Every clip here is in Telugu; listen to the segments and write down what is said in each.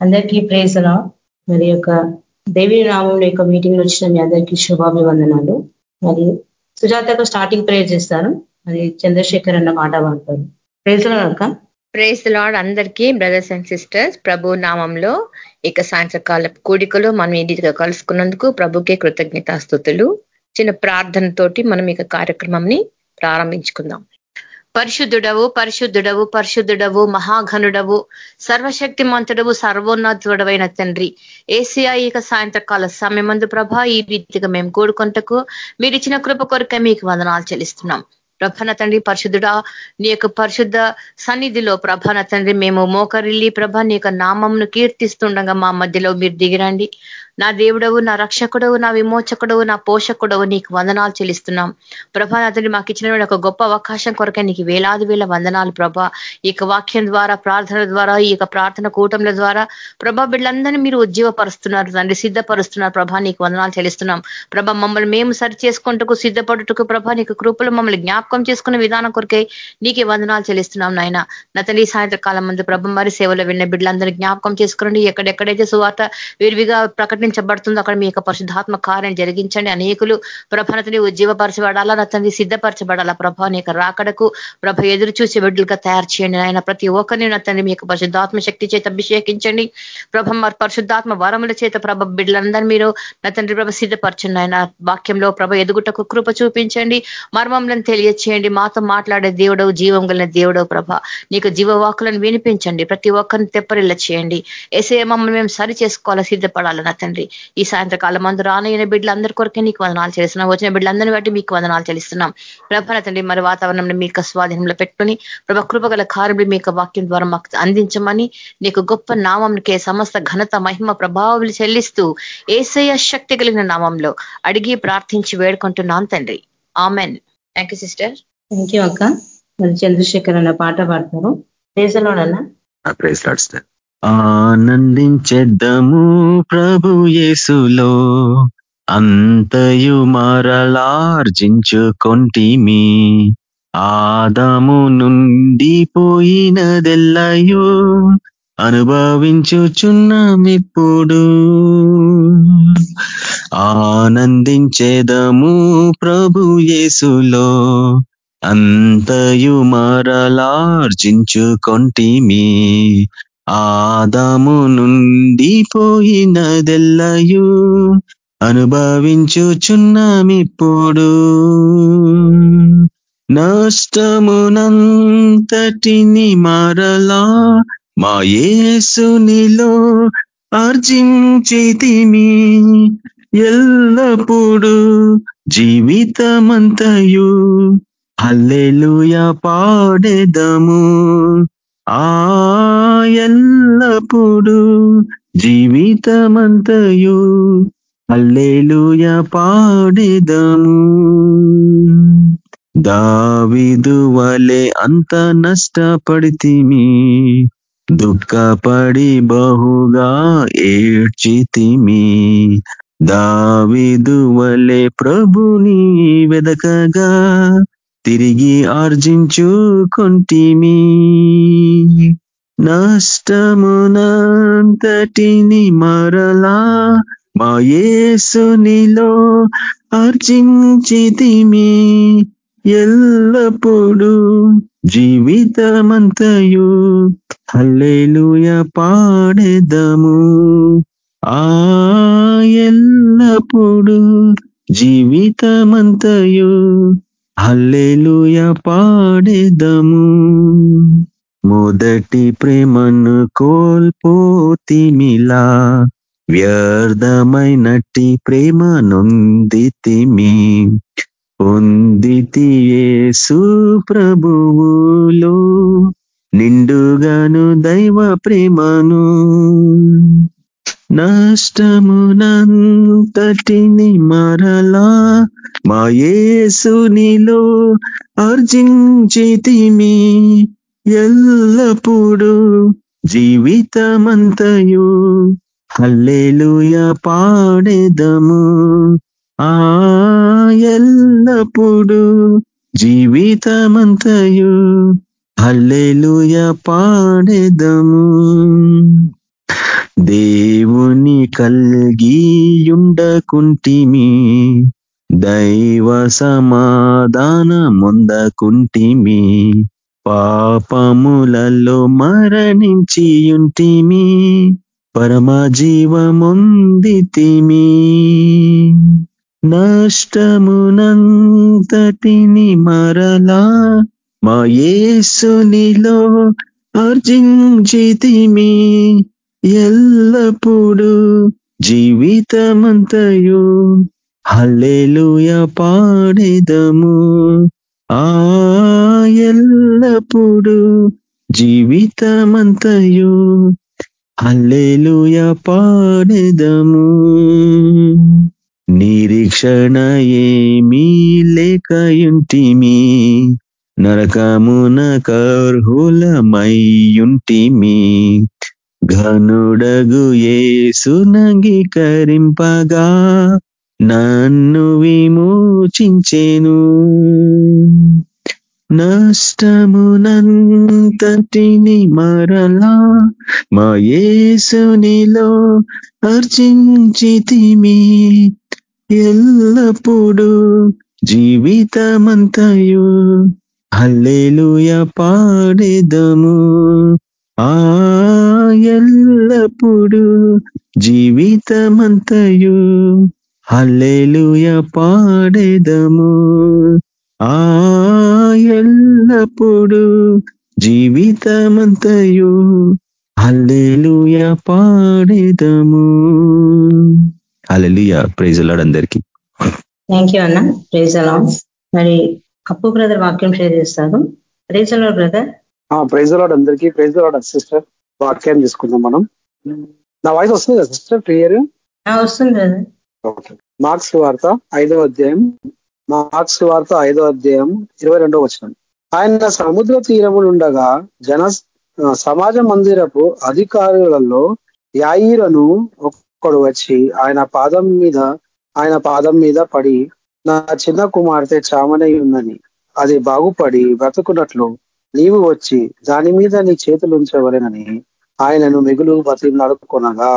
అందరికీ ప్రేసన మరి యొక్క దేవి నామంలో యొక్క మీటింగ్ వచ్చిన మీ అందరికీ శుభాభివందనాలు. మరి సుజాతకు స్టార్టింగ్ ప్రేయర్ చేస్తారు మరి చంద్రశేఖర్ అన్న మాట అంటారు ప్రేసలక్క ప్రేస్ లాడ్ అందరికీ బ్రదర్స్ అండ్ సిస్టర్స్ ప్రభు నామంలో ఇక సాయంత్రకాల కూడికలో మనం ఇంటిగా కలుసుకున్నందుకు ప్రభుకే కృతజ్ఞతాస్తుతులు చిన్న ప్రార్థనతోటి మనం ఇక కార్యక్రమంని ప్రారంభించుకుందాం. పరిశుద్ధుడవు పరిశుద్ధుడవు పరిశుద్ధుడవు మహాఘనుడవు సర్వశక్తి మంతుడవు సర్వోన్నతుడవైన తండ్రి. ఏసియా ఇక సాయంత్రకాల సమయమందు ప్రభా ఈ రీతిగా మేము కూడుకుంటకు మీరు ఇచ్చిన కృప కొరకే మీకు వందనాలు చెల్లిస్తున్నాం. ప్రభాన తండ్రి పరిశుద్ధుడా నీ యొక్క పరిశుద్ధ సన్నిధిలో ప్రభాన తండ్రి మేము మోకరిల్లి ప్రభ నీ యొక్క నామంను కీర్తిస్తుండగా మా మధ్యలో మీరు దిగిరండి. నా దేవుడవు నా రక్షకుడవు నా విమోచకుడవు నా పోషకుడవు నీకు వందనాలు చెల్లిస్తున్నాం. ప్రభా అతని మాకు ఇచ్చిన ఒక గొప్ప అవకాశం కొరకే నీకు వేలాది వేల వందనాలు ప్రభా. ఈ వాక్యం ద్వారా ప్రార్థన ద్వారా ఈ ప్రార్థన కూటముల ద్వారా ప్రభా బిడ్డలందరినీ మీరు ఉజ్జీవపరుస్తున్నారు తండ్రి సిద్ధపరుస్తున్నారు ప్రభా నీకు వందనాలు చెల్లిస్తున్నాం. ప్రభ మమ్మల్ని మేము సరి చేసుకుంటూ సిద్ధపడుటకు ప్రభా నీకు కృపలు మమ్మల్ని జ్ఞాపకం చేసుకున్న విధానం కొరకే నీకే వందనాలు చెల్లిస్తున్నాం నాయన. నతని సాయంత్రకాలం ముందు ప్రభ మరి సేవలు విన్న బిడ్డలందరినీ జ్ఞాపకం చేసుకురండి. ఎక్కడెక్కడైతే సువార్త విరివిగా ప్రకటన ప్రకటించబడుతుందో అక్కడ మీ యొక్క పరిశుద్ధాత్మ కార్యం జరిగించండి. అనేకులు ప్రభనతని ఉజ్జీవపరచబడాలా నతని సిద్ధపరచబడాలా? ప్రభ నీ రాకడకు ప్రభ ఎదురు చూసి బిడ్డలుగా తయారు చేయండి. ఆయన ప్రతి ఒక్కరిని నతండి మీ యొక్క పరిశుద్ధాత్మ శక్తి చేత అభిషేకించండి. ప్రభ పరిశుద్ధాత్మ వరముల చేత ప్రభ బిడ్డలందరినీ మీరు నా తండ్రి ప్రభ సిద్ధపరచండి. ఆయన వాక్యంలో ప్రభ ఎదుగుటకు కృప చూపించండి. మర్మంలను తెలియచేయండి. మాతో మాట్లాడే దేవుడవు జీవం కలిగిన దేవుడవు ప్రభ. నీకు జీవవాకులను వినిపించండి. ప్రతి ఒక్కరిని తెప్పరిల్ల చేయండి. ఎసే మమ్మల్ని మేము సరి చేసుకోవాలా సిద్ధపడాలి నా తండ్రి? ఈ సాయంత్రకాలం మందు రానయ్యన బిడ్డలందరి కొరకే నీకు వందనాలు చేస్తున్నాం. వచ్చిన బిడ్డలందరినీ బట్టి మీకు వందనాలు చెల్లిస్తున్నాం. ప్రభన తండ్రి మరి వాతావరణంలో మీకు స్వాధీనంలో పెట్టుకుని ప్రభ కృపగల కార్యములు మీకు వాక్యం ద్వారా మాకు అందించమని నీకు గొప్ప నామంకే సమస్త ఘనత మహిమ ప్రభావాలు చెల్లిస్తూ ఏసయ శక్తి కలిగిన నామంలో అడిగి ప్రార్థించి వేడుకుంటున్నాం తండ్రి. Amen. Thank you sister thank you అక్క. మరి చంద్రశేఖర్ అన్న పాట పాడతారు. ప్రేస్ ఆనందించెద్దము ప్రభు యేసులో. అంతయు మరలార్జించుకొంటిమి. ఆదాము నుండి పోయినదెల్లయు అనుభవించుచున్నామిప్పుడు. ఆనందించేదము ప్రభు యేసులో. అంతయు మరలార్జించుకొంటిమి. ఆదాము నుండి పోయినదెల్లయు అనుభవించుచున్నామిప్పుడు. నష్టమునంతటిని మరలా మా యేసునిలో అర్జించితిమి ఎల్లప్పుడు జీవితమంతయు అల్లెలుయ పాడెదము. ఆ ఎల్లప్పుడు జీవితమంతయు. అల్లేలుయ పాడేదము దావిదు వలె అంత నష్టపడితిమి. దుఃఖపడి బహుగా ఏడ్చితిమి. దావిదు వలె ప్రభుని వెదకగా తిరిగి ఆర్జించుకుంటిమి. నష్టమునంతటిని మరలా మా యేసునిలో అర్జించితిమి. ఎల్లప్పుడు జీవితమంతయు హల్లేలుయ పాడెదము. ఆ ఎల్లప్పుడు జీవితమంతయు హల్లేలుయ పాడెదము. మొదటి ప్రేమను కోల్పోతిమిలా వ్యర్థమైనట్టి ప్రేమ నొందితిమి పొందితియేసు ప్రభువులో. నిండుగాను దైవ ప్రేమను. నష్టమునంతటిని మరలా మా యేసునిలో అర్జించితిమి ఎల్లప్పుడు జీవితమంతయు. హల్లేలుయ పాడేదము. ఆ ఎల్లప్పుడు జీవితమంతయు. హల్లేలుయ పాడేదము. దేవుని కల్గియుండకుంటిమి. దైవ సమాధాన ముందకుంటిమి పాపములలో మరణించియుంటిమి పరమ జీవముందితిమి నష్టమునంతటిని మరలా మా యేసునిలో అర్జించితిమి ఎల్లప్పుడూ జీవితమంతయు హల్లెలూయ పాడేదము. ఎల్లప్పుడు జీవితమంతయు. అల్లెలుయ పాడెదము. నిరీక్షణ ఏమీ లేకయుంటిమి. నరకమున కర్హులమయ్యుంటిమి. ఘనుడగు యేసునంగీకరింపగా నన్ను విమోచించెను. కష్టమునంతటిని మరలా మా యేసునిలో అర్చించితిమి. ఎల్లప్పుడూ జీవితమంతయు హల్లెలూయ పాడేదము. ఆ ఎల్లప్పుడు జీవితమంతయు హల్లెలూయ పాడేదము ఆ ఎల్లప్పుడు జీవితమంతయు. హల్లెలూయ పాడేదము. హల్లెలూయ ప్రైజ్ లాడ్ అందరికీ. థ్యాంక్ యూ అన్న. ప్రైజ్ అలా మరి అప్పు బ్రదర్ వాక్యం షేర్ చేస్తారు ప్రైజ్ అలా బ్రదర్ ప్రైజ్ లాడ్ అందరికీ. ప్రైజ్ లాడ్ సిస్టర్ వాక్యం తీసుకుందాం మనం. నా వాయిస్ వస్తుంది కదా సిస్టర్ క్లియర్ వస్తుంది బ్రదర్ ఓకే మార్క్స్ వార్త ఐదవ అధ్యాయం. మార్క్స్ వార్త ఐదవ అధ్యాయం ఇరవై రెండవ వచనం. ఆయన సముద్ర తీరములుండగా జన సమాజ మందిరపు అధికారులలో యాయిరను ఒక్కడు వచ్చి ఆయన పాదం మీద ఆయన పాదం మీద పడి నా చిన్న కుమార్తె చామనై ఉందని అది బాగుపడి బ్రతుకున్నట్లు నీవు వచ్చి దాని మీద నీ చేతులు ఉంచవలెనని ఆయనను మిగులు బతి నడుపుకొనగా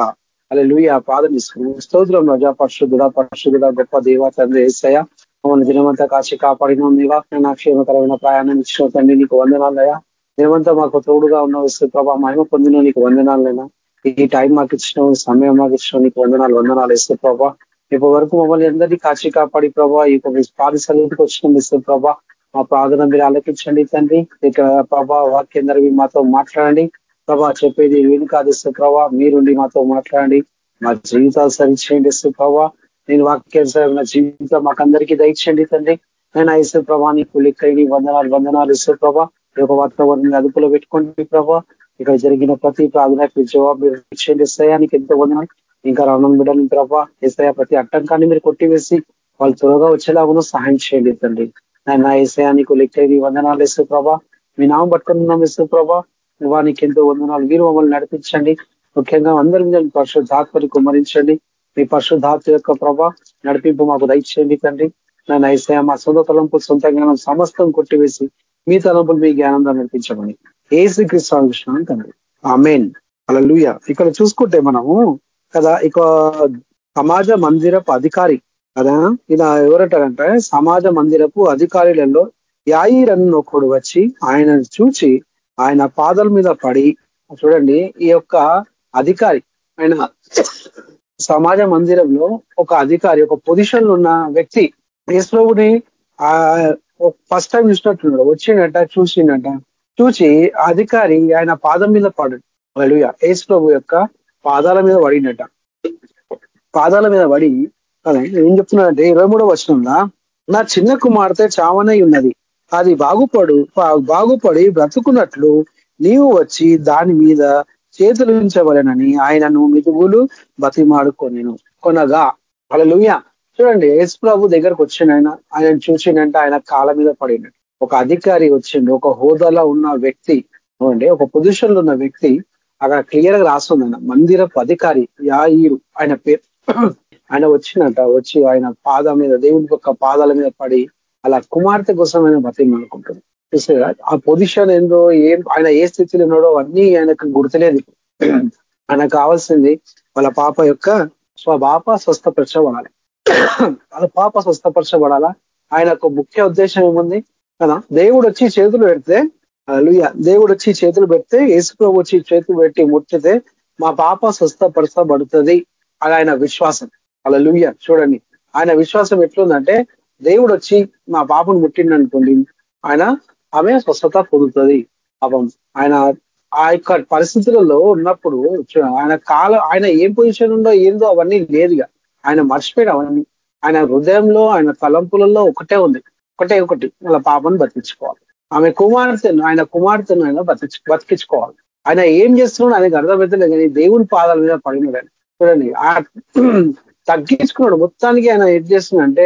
అలా లూయి ఆ పాదం ఇస్తుంది స్తోత్రం రజా పరిశుద్ధుడ పరిశుద్ధుడ గొప్ప దేవ తండ్రి ఏసయ మమ్మల్ని దినమంతా కాచి కాపాడిన. నీవా నా క్షేమకరమైన ప్రయాణం ఇచ్చిన తండ్రి నీకు వందనాలయ్యా. దినమంతా మాకు తోడుగా ఉన్న ప్రభా. మహిమ పొందిన నీకు వందనాలైనా ఈ టైం మాకు ఇచ్చిన సమయం మాకు ఇచ్చిన నీకు వందనాలు వందనాలు ఇస్తే ప్రభా. ఇప్పటి వరకు మమ్మల్ని అందరినీ కాచి కాపాడి ప్రభా. ఇప్పుడు పాది వచ్చిన ఇస్తే ప్రభా. మా ప్రార్థన మీరు ఆలకించండి తండ్రి. ఇక్కడ ప్రభా వాక్యం జరిగి మాతో మాట్లాడండి. ప్రభా చెప్పేది వీలు కాదిస్తే ప్రభా. మీరుండి మాతో మాట్లాడండి. మా జీవితాలు సరిచేయండి ఇస్తే ప్రభా. నేను వాక్యానుసారం జీవితం మాకందరికీ దయచేయండి తండ్రి. నేను ఇస్తే ప్రభా నీకు లెక్కని వందనాలు వందనాలు ఇస్తే ప్రభా. ఈ యొక్క వాతావరణాన్ని అదుపులో పెట్టుకోండి ప్రభా. ఇక్కడ జరిగిన ప్రతి ప్రార్థనకు జవాబు మీరు ఇచ్చేయండి. ఎస్ఐయానికి ఎంతో వందనాలు. ఇంకా రణం బిడ్డలు ప్రభా ఎస్ఐ ప్రతి అట్టంకాన్ని మీరు కొట్టివేసి వాళ్ళు త్వరగా వచ్చేలాగా సహాయం చేయండి తండ్రి. నా ఏసయానికి లెక్కని వందనాలు ఇస్తే ప్రభా. మీ నామం పట్టుకున్నాం ఇస్తే ప్రభా. వానికి ఎంతో వందనాలు. మీరు మమ్మల్ని నడిపించండి. ముఖ్యంగా అందరి మీద పరిశుద్ధాత్మని కుమ్మరించండి. మీ పరిశుద్ధాత్మ యొక్క ప్రభా నడిపింపు మాకు దయచేయండి తండ్రి. నన్ను ఐసయ మా సొంత తలంపు సొంత జ్ఞానం సమస్తం కొట్టివేసి మీ తలంపులు మీ జ్ఞానంగా నడిపించమని. ఏ శ్రీకృష్ణ తండ్రి. ఆ మెయిన్ అలా లూయ ఇక్కడ చూసుకుంటే మనము కదా ఇక సమాజ మందిరపు అధికారి కదా ఇలా ఎవరంటారంటే సమాజ మందిరపు అధికారులలో యాయిరన్ ఒకడు వచ్చి ఆయన చూచి ఆయన పాదల మీద పడి చూడండి ఈ యొక్క అధికారి ఆయన సమాజ మందిరంలో ఒక అధికారి ఒక పొజిషన్ ఉన్న వ్యక్తి యేసుప్రభుని ఆ ఫస్ట్ టైం చూసినట్టున్నాడు. వచ్చిండట చూసిండట. చూసి అధికారి ఆయన పాదం మీద పడు అలుయ యేసుప్రభు యొక్క పాదాల మీద పడినట పాదాల మీద పడి ఏం చెప్తున్నాడంటే ఇరవై మూడో వచనంలో నా చిన్న కుమార్తె చావనై ఉన్నది. అది బాగుపడు బాగుపడి బ్రతుకున్నట్లు నీవు వచ్చి దాని మీద చేతులు ఉంచవలనని ఆయనను మితువులు బతిమాడుకొనేను. కొనగా వాళ్ళ లుయ్య చూడండి యేసు ప్రభు దగ్గరకు వచ్చిన ఆయన ఆయన చూసిండంటే ఆయన కాళ్ళ మీద పడిండు ఒక అధికారి వచ్చిండు ఒక హోదాలో ఉన్న వ్యక్తి చూడండి ఒక పొజిషన్లో ఉన్న వ్యక్తి అక్కడ క్లియర్గా రాస్తుంది ఆయన మందిరపు అధికారి యాయిరు ఆయన పేరు ఆయన వచ్చినట్ట వచ్చి ఆయన పాదం మీద దేవుని యొక్క పాదాల మీద పడి అలా కుమార్తె కోసం ఆయన బతిమాడుకుంటుంది ఆ పొజిషన్ ఏందో ఏం ఆయన ఏ స్థితిలో ఉన్నాడో అన్నీ ఆయనకు గుర్తులేదు. ఆయనకు కావాల్సింది వాళ్ళ పాప యొక్క స్వపాప స్వస్థపరచబడాలి. వాళ్ళ పాప స్వస్థపరచబడాలా? ఆయనకు ముఖ్య ఉద్దేశం ఏముంది? కదా దేవుడు వచ్చి చేతులు పెడితే లుయ దేవుడు వచ్చి చేతులు పెడితే ఏసుప్రభు వచ్చి చేతులు పెట్టి ముట్టితే మా పాప స్వస్థపరచబడుతుంది అది ఆయన విశ్వాసం. అలా లుయ్య చూడండి. ఆయన విశ్వాసం ఎట్లుందంటే దేవుడు వచ్చి మా పాపను ముట్టిండు అనుకోండి ఆయన ఆమె స్వస్థత పొందుతుంది. పాపం ఆయన ఆ యొక్క పరిస్థితులలో ఉన్నప్పుడు ఆయన కాల ఆయన ఏం పొజిషన్ ఉందో ఏందో అవన్నీ లేదుగా. ఆయన మర్చిపోయిన అవన్నీ. ఆయన హృదయంలో ఆయన తలంపులలో ఒకటే ఉంది. ఒకటే ఒకటి. వాళ్ళ పాపను బతికించుకోవాలి. ఆమె కుమార్తెను ఆయన కుమార్తెను ఆయన బతికి బతికించుకోవాలి. ఆయన ఏం చేస్తున్నాడు ఆయనకు అర్థమవుతుంది కానీ దేవుని పాదాల మీద పడినాడు చూడండి ఆ తగ్గించుకున్నాడు. మొత్తానికి ఆయన ఏం చేస్తుందంటే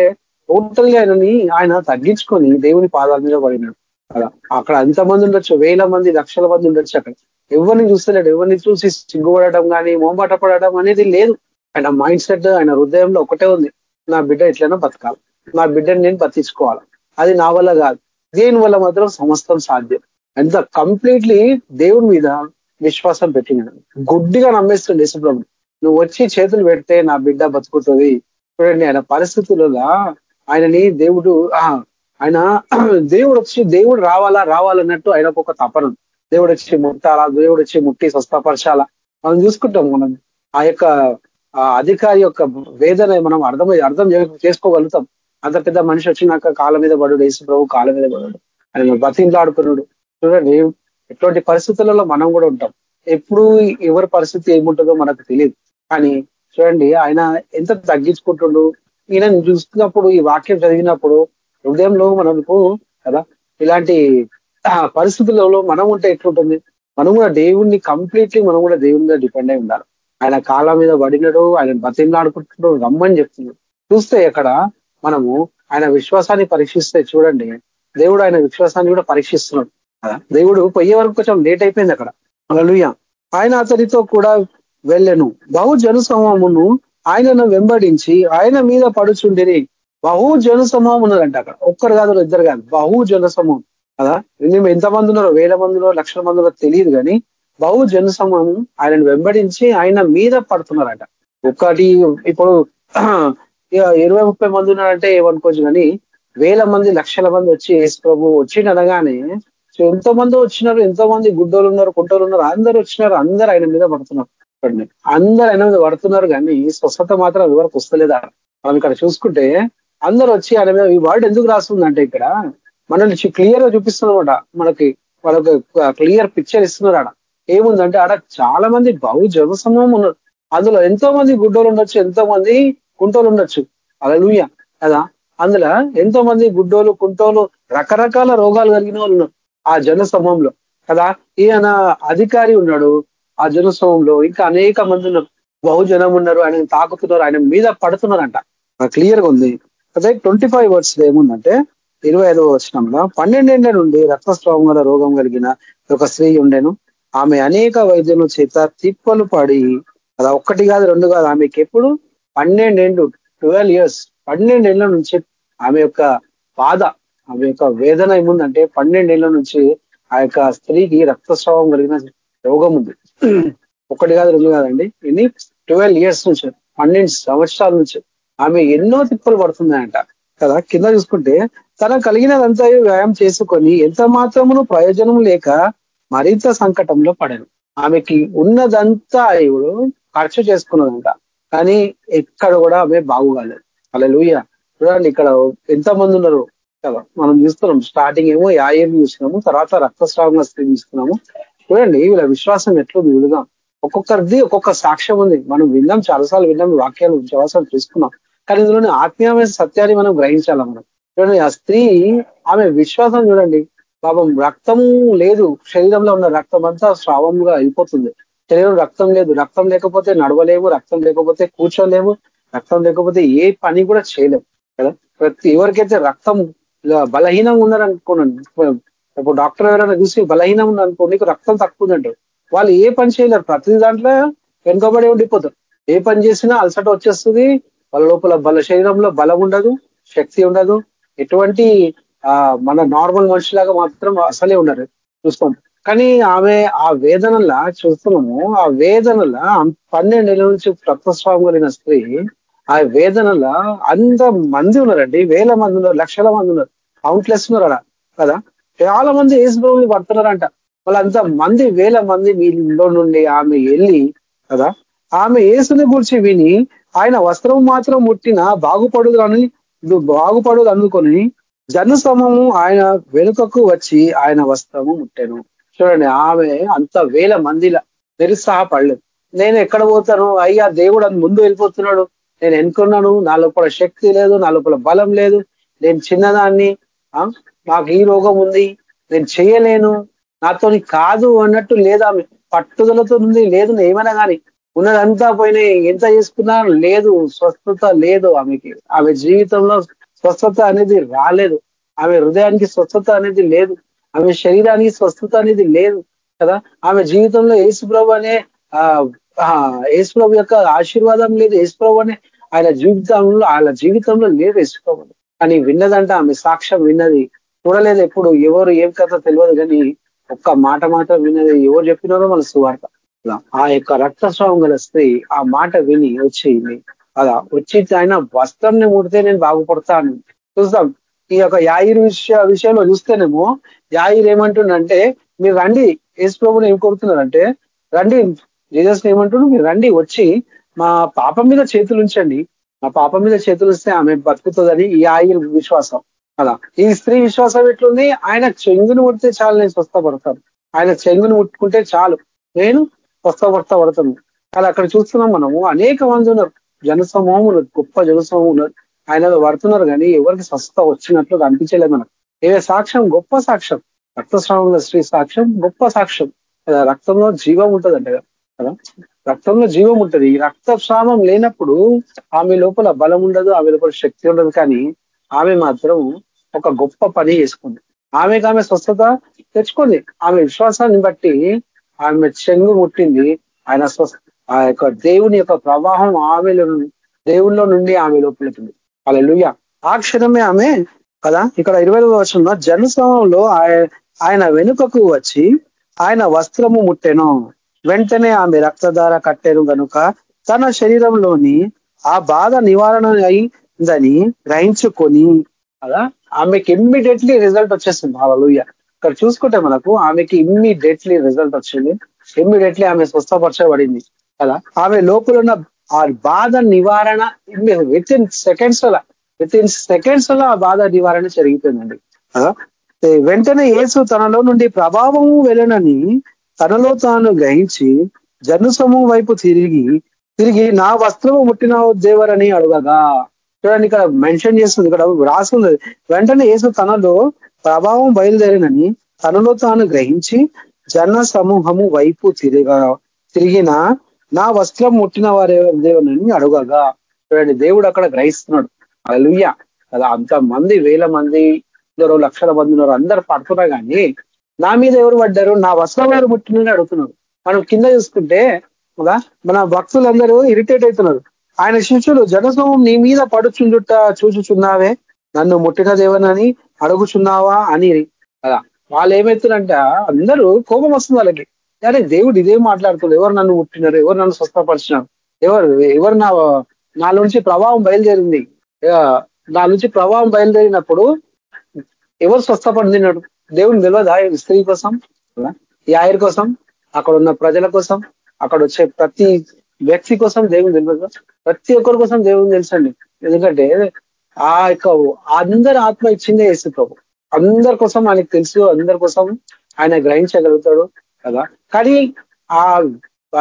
టోటల్గా ఆయనని ఆయన తగ్గించుకొని దేవుని పాదాల మీద పడినాడు. అక్కడ అంతమంది ఉండొచ్చు వేల మంది లక్షల మంది ఉండొచ్చు అక్కడ. ఎవరిని చూస్తలేడు ఎవరిని చూసి సిగ్గుపడటం కానీ మోంబాట పడటం అనేది లేదు. ఆయన మైండ్ సెట్ ఆయన హృదయంలో ఒకటే ఉంది. నా బిడ్డ ఎట్లైనా బతకాలి. నా బిడ్డని నేను బతికించుకోవాలి. అది నా వల్ల కాదు. దేని వల్ల మాత్రం సమస్తం సాధ్యం. ఎంత కంప్లీట్లీ దేవుని మీద విశ్వాసం పెట్టినాడు. గుడ్డిగా నమ్మేస్తుంది యేసుప్రభు నువ్వు వచ్చి చేతులు పెడితే నా బిడ్డ బతుకుతుంది. చూడండి ఆయన పరిస్థితులలో ఆయనని దేవుడు ఆయన దేవుడు వచ్చి దేవుడు రావాలా రావాలన్నట్టు ఆయనకు ఒక తపన. దేవుడు వచ్చి ముట్టాలా దేవుడు వచ్చి ముట్టి స్వస్థపరచాలా? మనం చూసుకుంటాం మనం. ఆ యొక్క అధికారి యొక్క వేదన మనం అర్థం అర్థం చేసుకోగలుగుతాం. అంత పెద్ద మనిషి వచ్చినాక కాళ్ళ మీద పడు యేసు ప్రభు కాళ్ళ మీద పడు ఆయన బతింలాడుకున్నాడు చూడండి ఎటువంటి పరిస్థితులలో మనం కూడా ఉంటాం. ఎప్పుడు ఎవరి పరిస్థితి ఏముంటుందో మనకు తెలియదు. కానీ చూడండి ఆయన ఎంత తగ్గించుకుంటుండు? ఈయన చూస్తున్నప్పుడు ఈ వాక్యం చదివినప్పుడు హృదయంలో మనకు కదా? ఇలాంటి పరిస్థితులలో మనం ఉంటే ఎట్లుంటుంది? మనం కూడా దేవుణ్ణి కంప్లీట్లీ మనం కూడా దేవుని మీద డిపెండ్ అయి ఉండాలి. ఆయన కాళ్ళ మీద పడినడు ఆయన బతిమలాడుకుంటున్నాడు రమ్మని చెప్తున్నాడు. చూస్తే అక్కడ మనము ఆయన విశ్వాసాన్ని పరీక్షిస్తే చూడండి. దేవుడు ఆయన విశ్వాసాన్ని కూడా పరీక్షిస్తున్నాడు. కదా? దేవుడు పోయే వరకు కొంచెం లేట్ అయిపోయింది అక్కడ. అలలుయ ఆయన అతనితో కూడా వెళ్ళను. బహు జనసమూహమును ఆయనను వెంబడించి ఆయన మీద పడుచుండిని బహు జన సమూహం ఉన్నదంట అక్కడ. ఒక్కరు కాదు ఇద్దరు కాదు. బహు జన సమూహం కదా? మేము ఎంతమంది ఉన్నారో వేల మందిలో లక్షల మందిలో తెలియదు కానీ బహు జన సమూహం ఆయనను వెంబడించి ఆయన మీద పడుతున్నారట. ఒకటి ఇప్పుడు ఇరవై ముప్పై మంది ఉన్నారంటే ఏమనుకోవచ్చు కానీ వేల మంది లక్షల మంది వచ్చి యేసు ప్రభు వచ్చిండనగానే సో ఎంతో మంది వచ్చినారు ఎంతో మంది గుడ్డోలు ఉన్నారు కుంటోలు ఉన్నారు అందరు వచ్చినారు అందరు ఆయన మీద పడుతున్నారు. అందరు ఆయన మీద పడుతున్నారు కానీ స్వస్థత మాత్రం ఎవరికి వస్తలేదా మనం ఇక్కడ చూసుకుంటే అందరూ వచ్చి ఆయన మీద ఈ వర్డ్ ఎందుకు రాస్తుందంటే ఇక్కడ మనల్ని క్లియర్గా చూపిస్తున్నమాట. మనకి వాళ్ళకి క్లియర్ పిక్చర్ ఇస్తున్నారు ఆడ. ఏముందంటే ఆడ చాలా మంది బహు జనసమూహం ఉన్నారు అందులో ఎంతో మంది గుడ్డోలు ఉండొచ్చు ఎంతో మంది కుంటోలు ఉండొచ్చు. అలా కదా? అందులో ఎంతో మంది గుడ్డోలు కుంటోలు రకరకాల రోగాలు కలిగిన వాళ్ళు ఉన్నారు ఆ జన సమూహంలో కదా? ఈయన అధికారి ఉన్నాడు ఆ జన సమూహంలో ఇంకా అనేక మంది ఉన్నారు. బహుజనం ఉన్నారు ఆయన తాకుతున్నారు ఆయన మీద పడుతున్నారంట. క్లియర్గా ఉంది. అదే ట్వంటీ ఫైవ్ వర్డ్స్ ఏముందంటే ఇరవై ఐదవ వచనంలో పన్నెండేళ్ళ నుండి రక్తస్రావం గల రోగం కలిగిన ఒక స్త్రీ ఉండేను. ఆమె అనేక వైద్యుల చేత తిప్పలు పడి అది ఒక్కటి కాదు రెండు కాదు ఆమెకి ఎప్పుడు? పన్నెండేండు ట్వెల్వ్ ఇయర్స్ పన్నెండేళ్ళ నుంచి ఆమె యొక్క బాధ ఆమె యొక్క వేదన ఏముందంటే పన్నెండేళ్ళ నుంచి ఆ యొక్క స్త్రీకి రక్తస్రావం కలిగిన రోగం ఉంది. ఒకటి కాదు రెండు కాదండి. ఇది ట్వెల్వ్ ఇయర్స్ నుంచి పన్నెండు సంవత్సరాల నుంచి ఆమె ఎన్నో తిప్పలు పడుతున్నాయంట. కదా? కింద చూసుకుంటే తన కలిగినదంతా వ్యాయామం చేసుకొని ఎంత మాత్రమును ప్రయోజనం లేక మరింత సంకటంలో పడను ఆమెకి ఉన్నదంతా ఇప్పుడు ఖర్చు చేసుకున్నదంట. కానీ ఎక్కడ కూడా ఆమె బాగుగాలేదు. అలా లూయ చూడండి ఇక్కడ ఎంతమంది ఉన్నారు. కదా? మనం చూస్తున్నాం. స్టార్టింగ్ ఏమో యాయం చూసినాము తర్వాత రక్తస్రావంగా స్త్రీ చూస్తున్నాము. చూడండి వీళ్ళ విశ్వాసం ఎట్లుంది విడుదాం ఒక్కొక్కరిది ఒక్కొక్క సాక్ష్యం ఉంది. మనం విన్నాం చాలాసార్లు విన్నాం వాక్యాలు విశ్వాసాలు తీసుకున్నాం. కానీ ఇందులోని ఆత్మీయమైన సత్యాన్ని మనం గ్రహించాలా మనం? చూడండి ఆ స్త్రీ ఆమె విశ్వాసం చూడండి. పాపం రక్తం లేదు. శరీరంలో ఉన్న రక్తం అంతా స్రావంగా అయిపోతుంది. శరీరం రక్తం లేదు. రక్తం లేకపోతే నడవలేము. రక్తం లేకపోతే కూర్చోలేము. రక్తం లేకపోతే ఏ పని కూడా చేయలేము. కదా? ప్రతి ఎవరికైతే రక్తం బలహీనంగా ఉన్నారనుకోనండి ఇప్పుడు డాక్టర్ ఎవరైనా చూసి బలహీనం ఉందనుకో నీకు రక్తం తక్కువ ఉందంటారు వాళ్ళు ఏ పని చేయలేరు. ప్రతి దాంట్లో వెనుకబడి ఉండిపోతారు. ఏ పని చేసినా అలసట వచ్చేస్తుంది. వాళ్ళ లోపల బల శరీరంలో బలం ఉండదు శక్తి ఉండదు. ఎటువంటి మన నార్మల్ మనిషిలాగా మాత్రం అసలే ఉండరు. చూస్తాం. కానీ ఆమె ఆ వేదనలా చూస్తున్నాము. ఆ వేదనల పన్నెండేళ్ళ నుంచి రక్తస్వామి కలిగిన స్త్రీ ఆ వేదనలా అంత మంది ఉన్నారండి. వేల మంది ఉన్నారు లక్షల మంది ఉన్నారు. కౌంట్లెస్ ఉన్నారు అక్కడ కదా? చాలా మంది ఏసు పడుతున్నారంట. వాళ్ళంత మంది వేల మంది వీళ్ళలో నుండి ఆమె వెళ్ళి కదా? ఆమె ఏసుని గురించి విని ఆయన వస్త్రం మాత్రం ముట్టిన బాగుపడుదు అని బాగుపడుదు అనుకొని జనసమము ఆయన వెనుకకు వచ్చి ఆయన వస్త్రము ముట్టాను. చూడండి ఆమె అంత వేల మందిల నిరుత్సాహపడలేదు. నేను ఎక్కడ పోతాను? అయ్యా దేవుడు అని ముందు వెళ్ళిపోతున్నాడు. నేను ఎన్నుకున్నాను? నా లోపల శక్తి లేదు నా లోపల బలం లేదు. నేను చిన్నదాన్ని నాకు ఈ రోగం ఉంది. నేను చేయలేను. నాతోని కాదు అన్నట్టు లేదా పట్టుదలతో ఉంది లేదు ఏమైనా కానీ ఉన్నదంతా పోయినాయి ఎంత చేసుకున్నా లేదు స్వస్థత లేదు ఆమెకి. ఆమె జీవితంలో స్వస్థత అనేది రాలేదు. ఆమె హృదయానికి స్వస్థత అనేది లేదు. ఆమె శరీరానికి స్వస్థత అనేది లేదు కదా. ఆమె జీవితంలో యేసుప్రభు అనే ఆ యేసుప్రభు యొక్క ఆశీర్వాదం లేదు. యేసుప్రభు అనే ఆయన జీవితంలో ఆయన జీవితంలో లేదు యేసుప్రభు. కానీ విన్నదంట ఆమె సాక్ష్యం విన్నది. చూడలేదు ఎప్పుడు. ఎవరు ఏం కథ తెలియదు కానీ ఒక్క మాట మాట విన్నది. ఎవరు చెప్పినారో మన సువార్త. ఆ యొక్క రక్తస్రావం గల స్త్రీ ఆ మాట విని వచ్చింది అలా వచ్చి ఆయన వస్త్రంని ముడితే నేను బాగుపడతాను. చూస్తాం ఈ యొక్క యాయిర్ విషయ విషయంలో చూస్తేనేమో యాయిర్ ఏమంటుండంటే మీరు రండి యేసు ప్రభుని ఏం కోరుతున్నారంటే రండి జీజస్ ఏమంటున్నారు మీరు రండి వచ్చి మా పాపం మీద చేతులు ఉంచండి. మా పాపం మీద చేతులు ఇస్తే ఆమె బతుకుతుందని ఈ ఆయిర్ విశ్వాసం. అలా. ఈ స్త్రీ విశ్వాసం ఎట్లుంది? ఆయన చెంగును ముడితే చాలు నేను స్వస్థపడతాను. ఆయన చెంగును ముట్టుకుంటే చాలు. నేను స్వస్థపడతా పడుతుంది. అలా అక్కడ చూస్తున్నాం మనము అనేక మంది ఉన్నారు. జనసమూహం ఉన్నారు గొప్ప జనసమూహం ఉన్నారు ఆయన పడుతున్నారు కానీ ఎవరికి స్వస్థత వచ్చినట్లు అనిపించలేదు మనకు. ఏ సాక్ష్యం? గొప్ప సాక్ష్యం. రక్తస్రావంలో స్త్రీ సాక్ష్యం గొప్ప సాక్ష్యం. రక్తంలో జీవం ఉంటదంట కదా? రక్తంలో జీవం ఉంటది. ఈ రక్తస్రావం లేనప్పుడు ఆమె లోపల బలం ఉండదు ఆమె లోపల శక్తి ఉండదు. కానీ ఆమె మాత్రం ఒక గొప్ప పని చేసుకుంది. ఆమెకు ఆమె స్వస్థత తెచ్చుకుంది. ఆమె విశ్వాసాన్ని బట్టి ఆమె చెంగు ముట్టింది. ఆయన స్వస్థ ఆ యొక్క దేవుని యొక్క ప్రవాహం ఆమెలో దేవుల్లో నుండి ఆమె లోపలికి అలా లుయ్య ఆ క్షణమే ఆమె కదా ఇక్కడ ఇరవై వచ్చిన జనసమంలో ఆయన వెనుకకు వచ్చి ఆయన వస్త్రము ముట్టెను. వెంటనే ఆమె రక్తధార కట్టెను గనుక తన శరీరంలోని ఆ బాధ నివారణ అయిందని గ్రహించుకొని కదా ఆమెకి ఇమ్మీడియట్లీ రిజల్ట్ వచ్చేసింది. హాలూయ ఇక్కడ చూసుకుంటే మనకు ఆమెకి ఇమ్మీడియట్లీ రిజల్ట్ వచ్చింది. ఇమ్మీడియట్లీ ఆమె స్వస్థపరచబడింది. కదా? ఆమె లోపల ఉన్న ఆ బాధ నివారణ విత్ ఇన్ సెకండ్స్ అలా విత్ ఇన్ సెకండ్స్లో ఆ బాధ నివారణ జరిగిపోయిందండి. వెంటనే యేసు తనలో నుండి ప్రభావము వెళ్ళనని తనలో తాను గ్రహించి జనుసమూహం వైపు తిరిగి తిరిగి నా వస్త్రము ముట్టిన దేవరని అడగగా. చూడండి ఇక్కడ మెన్షన్ చేస్తుంది ఇక్కడ రాసుకుంది. వెంటనే యేసు తనలో ప్రభావం బయలుదేరినని తనలో తాను గ్రహించి జన సమూహము వైపు తిరిగా తిరిగిన నా వస్త్రం ముట్టిన వారే దేవుని అడగగా. చూడండి దేవుడు అక్కడ గ్రహిస్తున్నాడు. అలుయ్య అలా అంత మంది వేల మంది ఇద్దరు లక్షల మంది ఉన్నారు. అందరు పడుతున్నా కానీ నా మీద ఎవరు పడ్డారు? నా వస్త్రం ఎవరు ముట్టినని అడుగుతున్నారు. మనం కింద చూసుకుంటే కదా మన భక్తులందరూ ఇరిటేట్ అవుతున్నారు. ఆయన శిష్యులు జనసమూహం నీ మీద పడుచుండుట చూచుచున్నావే? నన్ను ముట్టిన దేవనని అడుగుచున్నావా అని కదా. వాళ్ళు ఏమవుతున్నారంట అందరూ కోపం వస్తుంది వాళ్ళకి. అరే దేవుడు ఇదేం మాట్లాడుతుంది ఎవరు నన్ను ముట్టినారు? ఎవరు నన్ను స్వస్థపరిచినారు? ఎవరు ఎవరు నా నా నుంచి ప్రభావం బయలుదేరింది? నా నుంచి ప్రభావం బయలుదేరినప్పుడు ఎవరు స్వస్థపడినాడు దేవుని తెలియదా? స్త్రీ కోసం ఈ ఆయన కోసం అక్కడ ఉన్న ప్రజల కోసం అక్కడ వచ్చే ప్రతి వ్యక్తి కోసం దేవుని తెలియదు? ప్రతి ఒక్కరి కోసం దేవుని తెలుసండి. ఎందుకంటే ఆ యొక్క అందరి ఆత్మ ఇచ్చిందే యేసు ప్రభు. అందరి కోసం ఆయనకు తెలుసు అందరి కోసం ఆయన గ్రహించగలుగుతాడు కదా. కానీ ఆ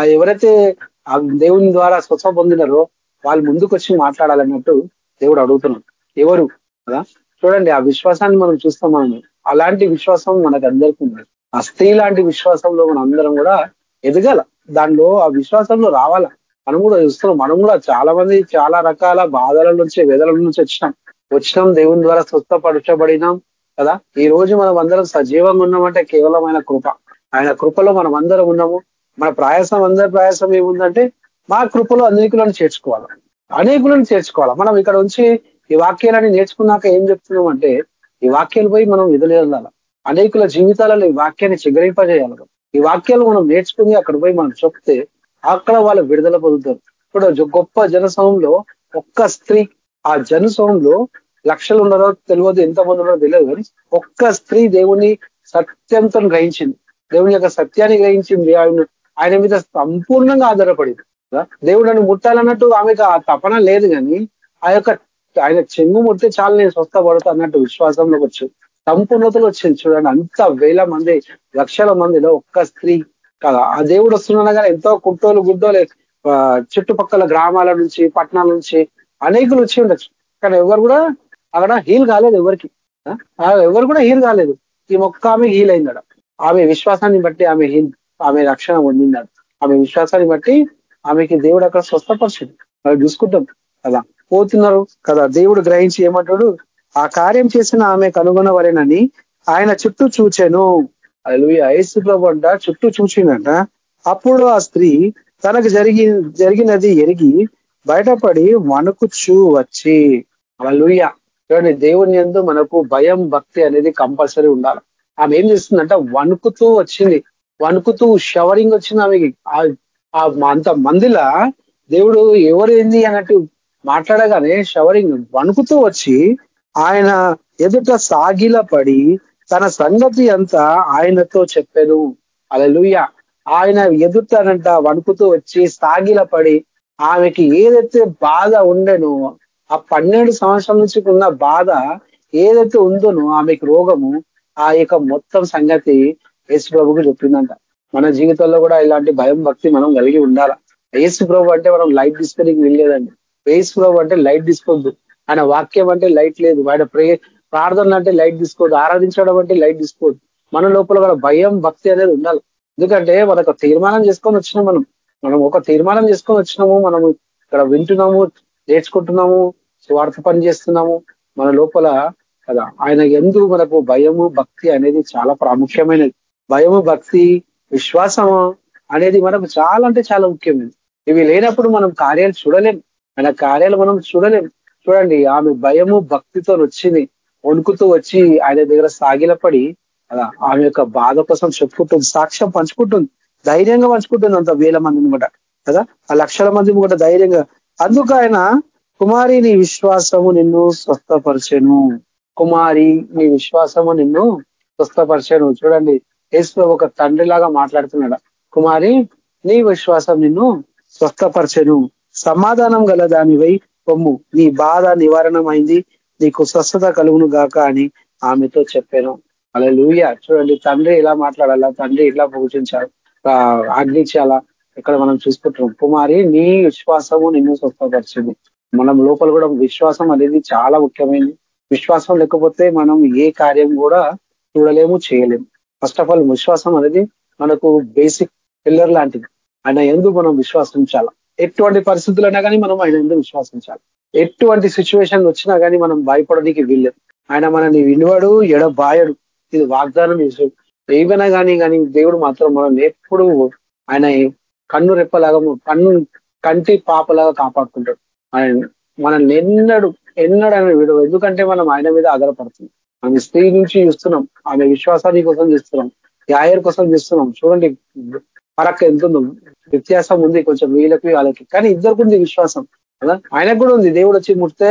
ఎవరైతే ఆ దేవుని ద్వారా స్వచ్ఛ పొందినారో వాళ్ళు ముందుకు వచ్చి మాట్లాడాలన్నట్టు దేవుడు అడుగుతున్నాడు. ఎవరు? కదా? చూడండి ఆ విశ్వాసాన్ని మనం చూస్తాం మనం. అలాంటి విశ్వాసం మనకు అందరికీ ఉంది ఆ స్త్రీ లాంటి విశ్వాసంలో మనం అందరం కూడా ఎదగాల. దానిలో ఆ విశ్వాసంలో రావాల. మనం కూడా చూస్తున్నాం. మనం కూడా చాలా మంది చాలా రకాల బాధల నుంచి వేదల నుంచి వచ్చినాం. వచ్చినాం దేవుని ద్వారా స్వస్థపరచబడినాం కదా. ఈ రోజు మనం అందరం సజీవంగా ఉన్నామంటే కేవలం ఆయన కృప. ఆయన కృపలో మనం అందరం ఉన్నాము. మన ప్రయాసం అందరి ప్రయాసం ఏముందంటే మా కృపలో అనేకులను చేర్చుకోవాలి. అనేకులను చేర్చుకోవాలి. మనం ఇక్కడ ఉంచి ఈ వాక్యాలని నేర్చుకున్నాక ఏం చెప్తున్నాం అంటే ఈ వాక్యాలు పోయి మనం విధులేదాల అనేకుల జీవితాలలో ఈ వాక్యాన్ని చిగరింపజేయాలి. ఈ వాక్యాలు మనం నేర్చుకుని అక్కడ పోయి మనం చెప్తే అక్కడ వాళ్ళు విడుదల పొందుతారు. ఇప్పుడు గొప్ప జనసంలో ఒక్క స్త్రీ ఆ జనసంలో లక్షలు ఉన్నారో తెలియదు ఎంతమంది ఉన్నారో తెలియదు కానీ ఒక్క స్త్రీ దేవుని సత్యంతో గ్రహించింది. దేవుని యొక్క సత్యాన్ని గ్రహించింది ఆయన ఆయన మీద సంపూర్ణంగా ఆధారపడింది. దేవుడు నన్ను ముట్టాలన్నట్టు ఆమెకు ఆ తపన లేదు కానీ ఆ యొక్క ఆయన చెంగు ముట్టే చాలు నేను స్వస్థపడతా అన్నట్టు విశ్వాసంలోకి వచ్చింది సంపూర్ణతలు వచ్చింది చూడండి అంత వేల మంది లక్షల మందిలో ఒక్క స్త్రీ కదా? ఆ దేవుడు వస్తున్నా ఎంతో కుట్టోలు గుడ్డోలు చుట్టుపక్కల గ్రామాల నుంచి పట్టణాల నుంచి అనేకులు వచ్చి ఉండొచ్చు. కానీ ఎవరు కూడా అక్కడ హీల్ కాలేదు ఎవరికి. ఎవరు కూడా హీల్ కాలేదు. ఈ మొక్క ఆమె హీల్ అయిందడ ఆమె విశ్వాసాన్ని బట్టి ఆమె హీల్ ఆమె రక్షణ పొందిందాడు ఆమె విశ్వాసాన్ని బట్టి ఆమెకి దేవుడు అక్కడ స్వస్థపరిచింది అవి చూసుకుంటాం. కదా? పోతున్నారు కదా? దేవుడు గ్రహించి ఏమంటాడు? ఆ కార్యం చేసిన ఆమె కనుగొనవలేనని ఆయన చుట్టూ చూచాను. అలువి ఐసు ప్రభంట చుట్టూ చూసిందట అప్పుడు ఆ స్త్రీ తనకు జరిగి జరిగినది ఎరిగి బయటపడి వణుకుచూ వచ్చి అలుయ చూడండి దేవుని ఎందు మనకు భయం భక్తి అనేది కంపల్సరీ ఉండాలి. ఆమె ఏం చేస్తుందంటే? వణుకుతూ వచ్చింది. వణుకుతూ షవరింగ్ వచ్చింది ఆమెకి. అంత మందిలా దేవుడు ఎవరేంది అన్నట్టు మాట్లాడగానే షవరింగ్ వణుకుతూ వచ్చి ఆయన ఎదుట సాగిల పడి తన సంగతి అంతా ఆయనతో చెప్పాను. అలలుయ ఆయన ఎదుటనంట వణుకుతూ వచ్చి సాగిల పడి ఆమెకి ఏదైతే బాధ ఉండను ఆ పన్నెండు సంవత్సరాల నుంచి ఉన్న బాధ ఏదైతే ఉందోనో ఆమెకి రోగము ఆ యొక్క మొత్తం సంగతి యేసు ప్రభుకు చెప్పిందంట. మన జీవితంలో కూడా ఇలాంటి భయం భక్తి మనం కలిగి ఉండాలా. యేసు ప్రభు అంటే మనం లైట్ తీసుకోనికి వెళ్ళలేదండి యేసు ప్రభు అంటే లైట్ తీసుకోవద్దు. ఆయన వాక్యం అంటే లైట్ లేదు. ఆయన ప్రే ప్రార్థన అంటే లైట్ తీసుకోవద్దు ఆరాధించడం అంటే లైట్ తీసుకోవద్దు. మన లోపల కూడా భయం భక్తి అనేది ఉండాలి. ఎందుకంటే మనకు తీర్మానం చేసుకొని వచ్చినాం మనం. మనం ఒక తీర్మానం చేసుకొని వచ్చినాము మనము ఇక్కడ వింటున్నాము నేర్చుకుంటున్నాము స్వార్థ పని చేస్తున్నాము. మన లోపల కదా ఆయన ఎందుకు మనకు భయము భక్తి అనేది చాలా ప్రాముఖ్యమైనది. భయము భక్తి విశ్వాసము అనేది మనకు చాలా అంటే చాలా ముఖ్యమైనది. ఇవి లేనప్పుడు మనం కార్యాలు చూడలేం. ఆయన కార్యాలు మనం చూడలేం. చూడండి ఆమె భయము భక్తితో వచ్చింది. వణుకుతూ వచ్చి ఆయన దగ్గర సాగిలపడి అలా ఆమె యొక్క బాధ కోసం చెప్పుకుంటుంది సాక్ష్యం పంచుకుంటుంది ధైర్యంగా పంచుకుంటుంది అంత వేల మందిని కూడా కదా? ఆ లక్షల మంది కూడా ధైర్యంగా. అందుకు ఆయన కుమారి నీ విశ్వాసము నిన్ను స్వస్థపరిచెను. కుమారి నీ విశ్వాసము నిన్ను స్వస్థపరిచాను. చూడండి యేసు ఒక తండ్రిలాగా మాట్లాడుతున్నాడు. కుమారి నీ విశ్వాసం నిన్ను స్వస్థపరచను. సమాధానం గల దానివై పొమ్ము నీ బాధ నివారణమైంది. నీకు స్వస్థత కలుగును గాక అని ఆమెతో చెప్పాను. అలా లూయ చూడండి తండ్రి ఇలా మాట్లాడాలా? తండ్రి ఇట్లా పూజించాలి ఆజ్ఞించాలా? ఇక్కడ మనం చూసుకుంటున్నాం. కుమారి నీ విశ్వాసము నిన్ను స్వస్థపరిచింది. మనం లోపల కూడా విశ్వాసం అనేది చాలా ముఖ్యమైనది. విశ్వాసం లేకపోతే మనం ఏ కార్యం కూడా చూడలేము చేయలేము. ఫస్ట్ ఆఫ్ ఆల్ విశ్వాసం అనేది మనకు బేసిక్ పిల్లర్ లాంటిది. ఆయన ఎందుకు మనం విశ్వాసించాలా? ఎటువంటి పరిస్థితులైనా కానీ మనం ఆయన ఎందుకు విశ్వాసించాలి. ఎటువంటి సిచ్యువేషన్ వచ్చినా కానీ మనం భయపడడానికి వీల్లేదు. ఆయన మనల్ని విలువడు ఎడబాయడు. ఇది వాగ్దానం విషయం ఏమైనా కానీ కానీ దేవుడు మాత్రం మనం ఎప్పుడు ఆయన కన్ను రెప్పలాగా కన్ను కంటి పాపలాగా కాపాడుకుంటాడు. ఆయన మనల్ని ఎన్నడు ఎన్నడు ఆయన విడవ ఎందుకంటే మనం ఆయన మీద ఆధారపడుతుంది ఆమె స్త్రీ నుంచి చూస్తున్నాం. ఆమె విశ్వాసాన్ని కోసం చేస్తున్నాం. యాయర్ కోసం చేస్తున్నాం. చూడండి పరక్క ఎంతుందో వ్యత్యాసం ఉంది. కొంచెం వీళ్ళకి వాళ్ళకి. కానీ ఇద్దరికి ఉంది విశ్వాసం. ఆయనకు కూడా ఉంది. దేవుడు వచ్చి ముడితే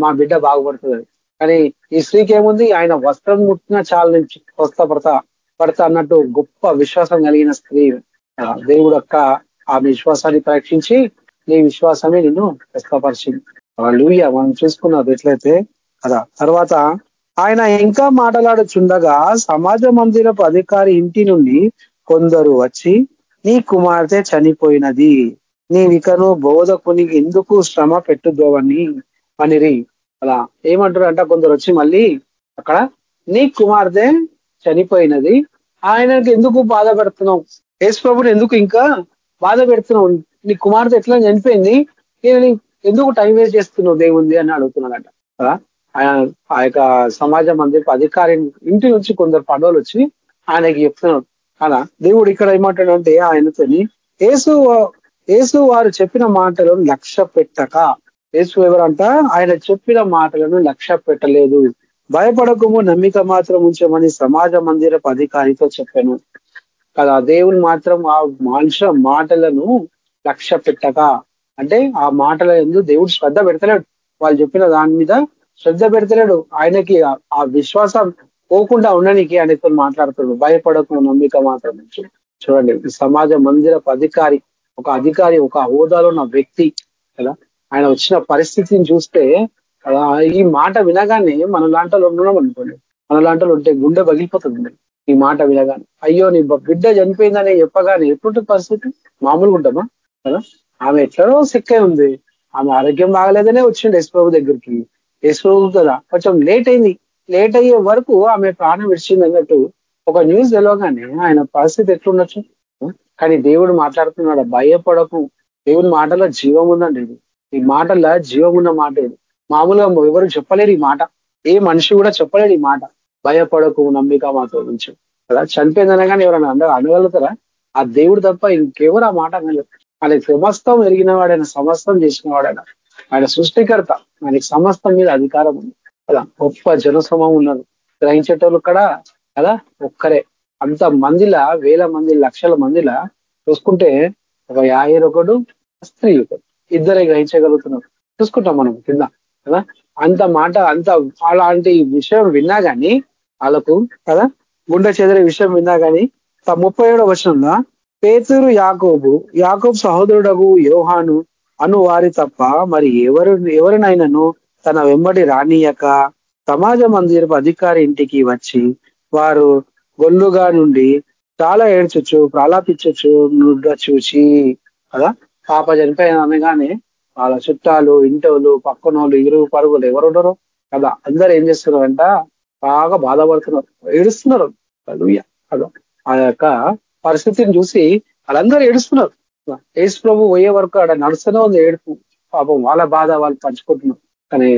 మా బిడ్డ బాగుపడుతుంది. కానీ ఈ స్త్రీకి ఏముంది? ఆయన వస్త్రం ముట్టినా చాలా నుంచి స్వస్థపడతా పడతా పడతా అన్నట్టు గొప్ప విశ్వాసం కలిగిన స్త్రీ. దేవుడు యొక్క ఆ విశ్వాసాన్ని పరీక్షించి నీ విశ్వాసమే నిన్ను స్వస్థపరిచింది లూయ మనం చూసుకున్నది ఎట్లయితే కదా తర్వాత ఆయన ఇంకా మాట్లాడుచుండగా సమాజ మందిరపు అధికారి ఇంటి నుండి కొందరు వచ్చి నీ కుమార్తె చనిపోయినది. నీవికను బోధకునికి ఎందుకు శ్రమ పెట్టుదోవని పనిరి అలా ఏమంటారు అంట కొందరు వచ్చి మళ్ళీ అక్కడ నీ కుమార్తె చనిపోయినది. ఆయనకి ఎందుకు బాధ పెడుతున్నావు? యేసుప్రభుని ఎందుకు ఇంకా బాధ పెడుతున్నావు? నీ కుమార్తె ఎట్లా చనిపోయింది? నేను ఎందుకు టైం వేస్ట్ చేస్తున్నావు దేవుంది అని అడుగుతున్నాడట. ఆయన ఆ యొక్క సమాజ మందిరపు అధికారి ఇంటి నుంచి కొందరు పడవలు వచ్చి ఆయనకి చెప్తున్నారు. అలా దేవుడు ఇక్కడ ఏమంటాడంటే ఆయనతోని ఏసు యేసు వారు చెప్పిన మాటలను లక్ష్య పెట్టక యేసు ఎవరంట? ఆయన చెప్పిన మాటలను లక్ష్య పెట్టలేదు భయపడకము నమ్మిక మాత్రం ఉంచమని సమాజ మందిరపు అధికారితో చెప్పాను. కదా దేవుడు మాత్రం ఆ మనుషుల మాటలను లక్ష్య పెట్టక అంటే ఆ మాటల ఎందు దేవుడు శ్రద్ధ పెడతలేడు. వాళ్ళు చెప్పిన దాని మీద శ్రద్ధ పెడతలేడు. ఆయనకి ఆ విశ్వాసం పోకుండా ఉండడానికి ఆయనతో మాట్లాడుతున్నాడు. భయపడకు నమ్మిక మాత్రం ఉంచు. చూడండి సమాజ మందిరపు అధికారి ఒక అధికారి ఒక హోదాలో ఉన్న వ్యక్తి కదా? ఆయన వచ్చిన పరిస్థితిని చూస్తే ఈ మాట వినగానే మన లాంటలు ఉండడం అనుకోండి. మన లాంటలో ఉంటే గుండె పగిలిపోతుంది ఈ మాట వినగానే. అయ్యో నీ బిడ్డ చనిపోయిందని చెప్పగానే ఎటువంటి పరిస్థితి? మామూలుగా ఉంటామా? కదా? ఆమె ఎట్లనో సిక్కే ఉంది. ఆమె ఆరోగ్యం బాగలేదనే వచ్చిండు యశ్వబాబు దగ్గరికి. యశ్వబాబు కదా కొంచెం లేట్ అయింది. లేట్ అయ్యే వరకు ఆమె ప్రాణం విడిచింది అన్నట్టు ఒక న్యూస్ తెలవగానే ఆయన పరిస్థితి ఎట్లుండొచ్చు? కానీ దేవుడు మాట్లాడుతున్నాడు భయపడకు. దేవుని మాటలో జీవం ఉందండి ఈ మాటల్లో జీవం ఉన్న మాట ఇది. మామూలుగా ఎవరు చెప్పలేరు ఈ మాట. ఏ మనిషి కూడా చెప్పలేడు ఈ మాట. భయపడకు నమ్మిక మాతో నుంచి కదా? చనిపోయిందనగానే ఎవరైనా అందరూ అనగలుగుతారా? ఆ దేవుడు తప్ప ఇంకెవరు ఆ మాట అనలేరు. ఆయన సమస్తం ఎరిగిన వాడైన సమస్తం చేసిన వాడైనా ఆయన. సృష్టికర్త. ఆయనకి సమస్తం మీద అధికారం ఉంది. కదా? గొప్ప జనసమం ఉన్నారు గ్రహించేటోళ్ళు కూడా కదా? ఒక్కరే. అంత మందిలా వేల మంది లక్షల మందిలా చూసుకుంటే ఒక యాయర్ ఒకడు స్త్రీ ఒకడు ఇద్దరే గ్రహించగలుగుతున్నారు. చూసుకుంటాం మనం కింద కదా? అంత మాట అంత అలాంటి విషయం విన్నా కానీ వాళ్ళకు కదా? గుండె చెదిరే విషయం విన్నా కానీ త- ముప్పై ఏడవ వచనంలో పేతురు యాకోబు యాకోబు సహోదరుడగు యోహాను అను వారి తప్ప మరి ఎవరు ఎవరినైనాను తన వెంబడి రానియక సమాజ మందిరపు అధికారి ఇంటికి వచ్చి వారు గొల్లుగా నుండి చాలా ఏడ్చొచ్చు ప్రాలాపించచ్చు నుడ్డ చూసి కదా? పాప చనిపోయిన అనగానే వాళ్ళ చుట్టాలు ఇంటోళ్ళు పక్కనోళ్ళు ఇరుగు పరుగులు ఎవరు ఉండరు కదా? అందరు ఏం చేస్తున్నారంట? బాగా బాధపడుతున్నారు. ఏడుస్తున్నారు. కదా ఆ యొక్క పరిస్థితిని చూసి వాళ్ళందరూ ఏడుస్తున్నారు. యేసు ప్రభు పోయే వరకు ఆడ నడుస్తూనే ఉంది ఏడుపు. పాపం వాళ్ళ బాధ వాళ్ళు పంచుకుంటున్నారు. కానీ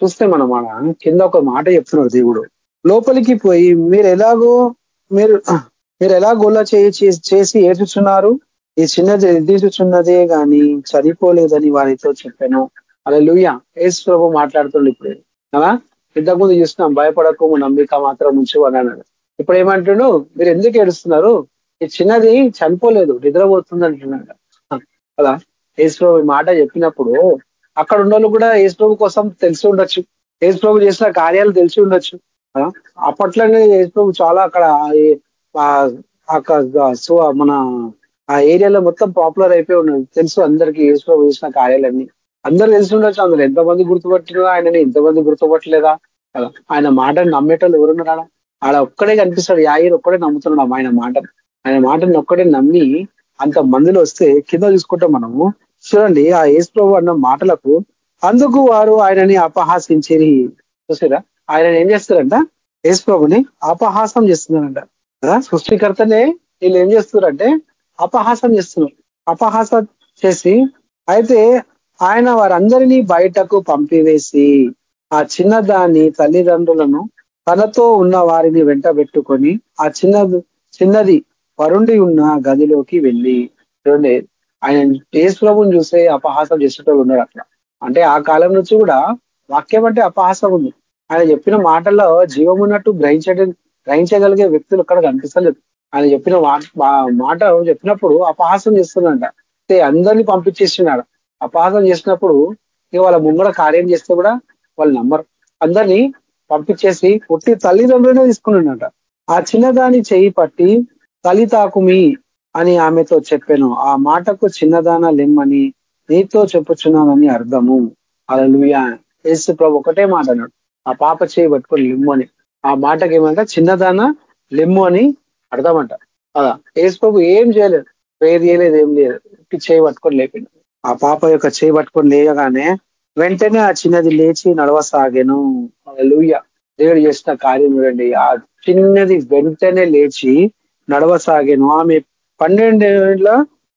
చూస్తే మనం ఆడ కింద ఒక మాట చెప్తున్నారు దేవుడు. లోపలికి పోయి మీరు ఎలాగో మీరు మీరు ఎలా గొల్ల చేయి చేసి- చేసి ఏడ్చుచున్నారు? ఈ చిన్నది ఎదిరిచుచున్నదే కానీ చనిపోలేదని వారితో చెప్పాను. అలా లూయ ఏసు ప్రభు మాట్లాడుతుంది ఇప్పుడు. కదా ఇంతకుముందు చూసినాం భయపడకు నమ్మిక మాత్రం ఉంచు అని అన్నాడు. ఇప్పుడు ఏమంటున్నాడు మీరు ఎందుకు ఏడుస్తున్నారు? ఈ చిన్నది చనిపోలేదు నిద్రపోతుంది అంటున్నాడు. కదా? యేసు ప్రభు మాట చెప్పినప్పుడు అక్కడ ఉన్న వాళ్ళు కూడా ఏసు ప్రభు కోసం తెలిసి ఉండొచ్చు. ఏసు ప్రభు చేసిన కార్యాలు తెలిసి ఉండొచ్చు. అప్పట్లోనే యేసు ప్రభు చాలా అక్కడ సో మన ఆ ఏరియాలో మొత్తం పాపులర్ అయిపోయి ఉన్నాడు తెలుసు అందరికీ యేసుప్రభు చేసిన కార్యాలన్నీ. అందరు తెలిసి ఉండొచ్చు అందులో ఎంతమంది గుర్తుపట్టినా ఆయనని ఎంతమంది గుర్తుపట్టలేదా? కదా. ఆయన మాటను నమ్మేటోళ్ళు ఎవరున్నారా ఆడ ఒక్కడే కనిపిస్తాడు. యాయర్ ఒక్కడే నమ్ముతున్నాడు ఆయన మాటను ఆయన మాటను ఒక్కడే నమ్మి అంత మందిలో వస్తే కింద చూసుకుంటాం మనము. చూడండి ఆ యేసు ప్రభు అన్న మాటలకు అందుకు వారు ఆయనని అపహాసించేది. చూసారా? ఆయన ఏం చేస్తారంట? యేసు ప్రభుని అపహాసం చేస్తున్నారంట. సృష్టికర్తనే వీళ్ళు ఏం చేస్తున్నారంటే అపహాసం చేస్తున్నారు. అపహాసం చేసి అయితే ఆయన వారందరినీ బయటకు పంపివేసి ఆ చిన్నదాన్ని తల్లిదండ్రులను తనతో ఉన్న వారిని వెంట పెట్టుకొని ఆ చిన్న చిన్నది వరుండి ఉన్న గదిలోకి వెళ్ళి చూడండి ఆయన యేసు ప్రభుని చూసే అపహాసం చేసేటోళ్ళు ఉన్నారు అట్లా అంటే ఆ కాలం నుంచి కూడా వాక్యం అంటే అపహాసం ఉంది. ఆయన చెప్పిన మాటల్లో జీవం ఉన్నట్టు గ్రహించడం గ్రహించగలిగే వ్యక్తులు ఇక్కడ కనిపిస్తలేదు. ఆయన చెప్పిన మాట చెప్పినప్పుడు అపహాసం చేస్తున్నాడంట. అందరినీ పంపించేస్తున్నాడు. అపహాసం చేసినప్పుడు ఇక వాళ్ళ ముంగడ కార్యం చేస్తే కూడా వాళ్ళు నమ్మరు. అందరినీ పంపించేసి పుట్టి తల్లిదండ్రులనే తీసుకున్నాడంట. ఆ చిన్నదాని చేయి పట్టి తల్లి తాకుమి అని ఆమెతో చెప్పాను. ఆ మాటకు చిన్నదాన లెమ్మని నీతో చెప్పుచున్నానని అర్థము. అలా యేసు ప్రభు ఒకటే మాట అన్నాడు. ఆ పాప చేయి పట్టుకొని లిమ్ము అని. ఆ మాటకి ఏమంట? చిన్నదాన? లిమ్ము అని అర్థమంట అదా ఏసుప్రభు ఏం చేయలేదు. ప్రేర్ చేయలేదు ఏం లేదు చేయి పట్టుకొని లేపిండు. ఆ పాప యొక్క చేయి పట్టుకొని లేయగానే వెంటనే ఆ చిన్నది లేచి నడవసాగాను. లూయ దేవుడు చేసిన కార్యం చూడండి. ఆ చిన్నది వెంటనే లేచి నడవసాగాను. ఆమె పన్నెండేళ్ళ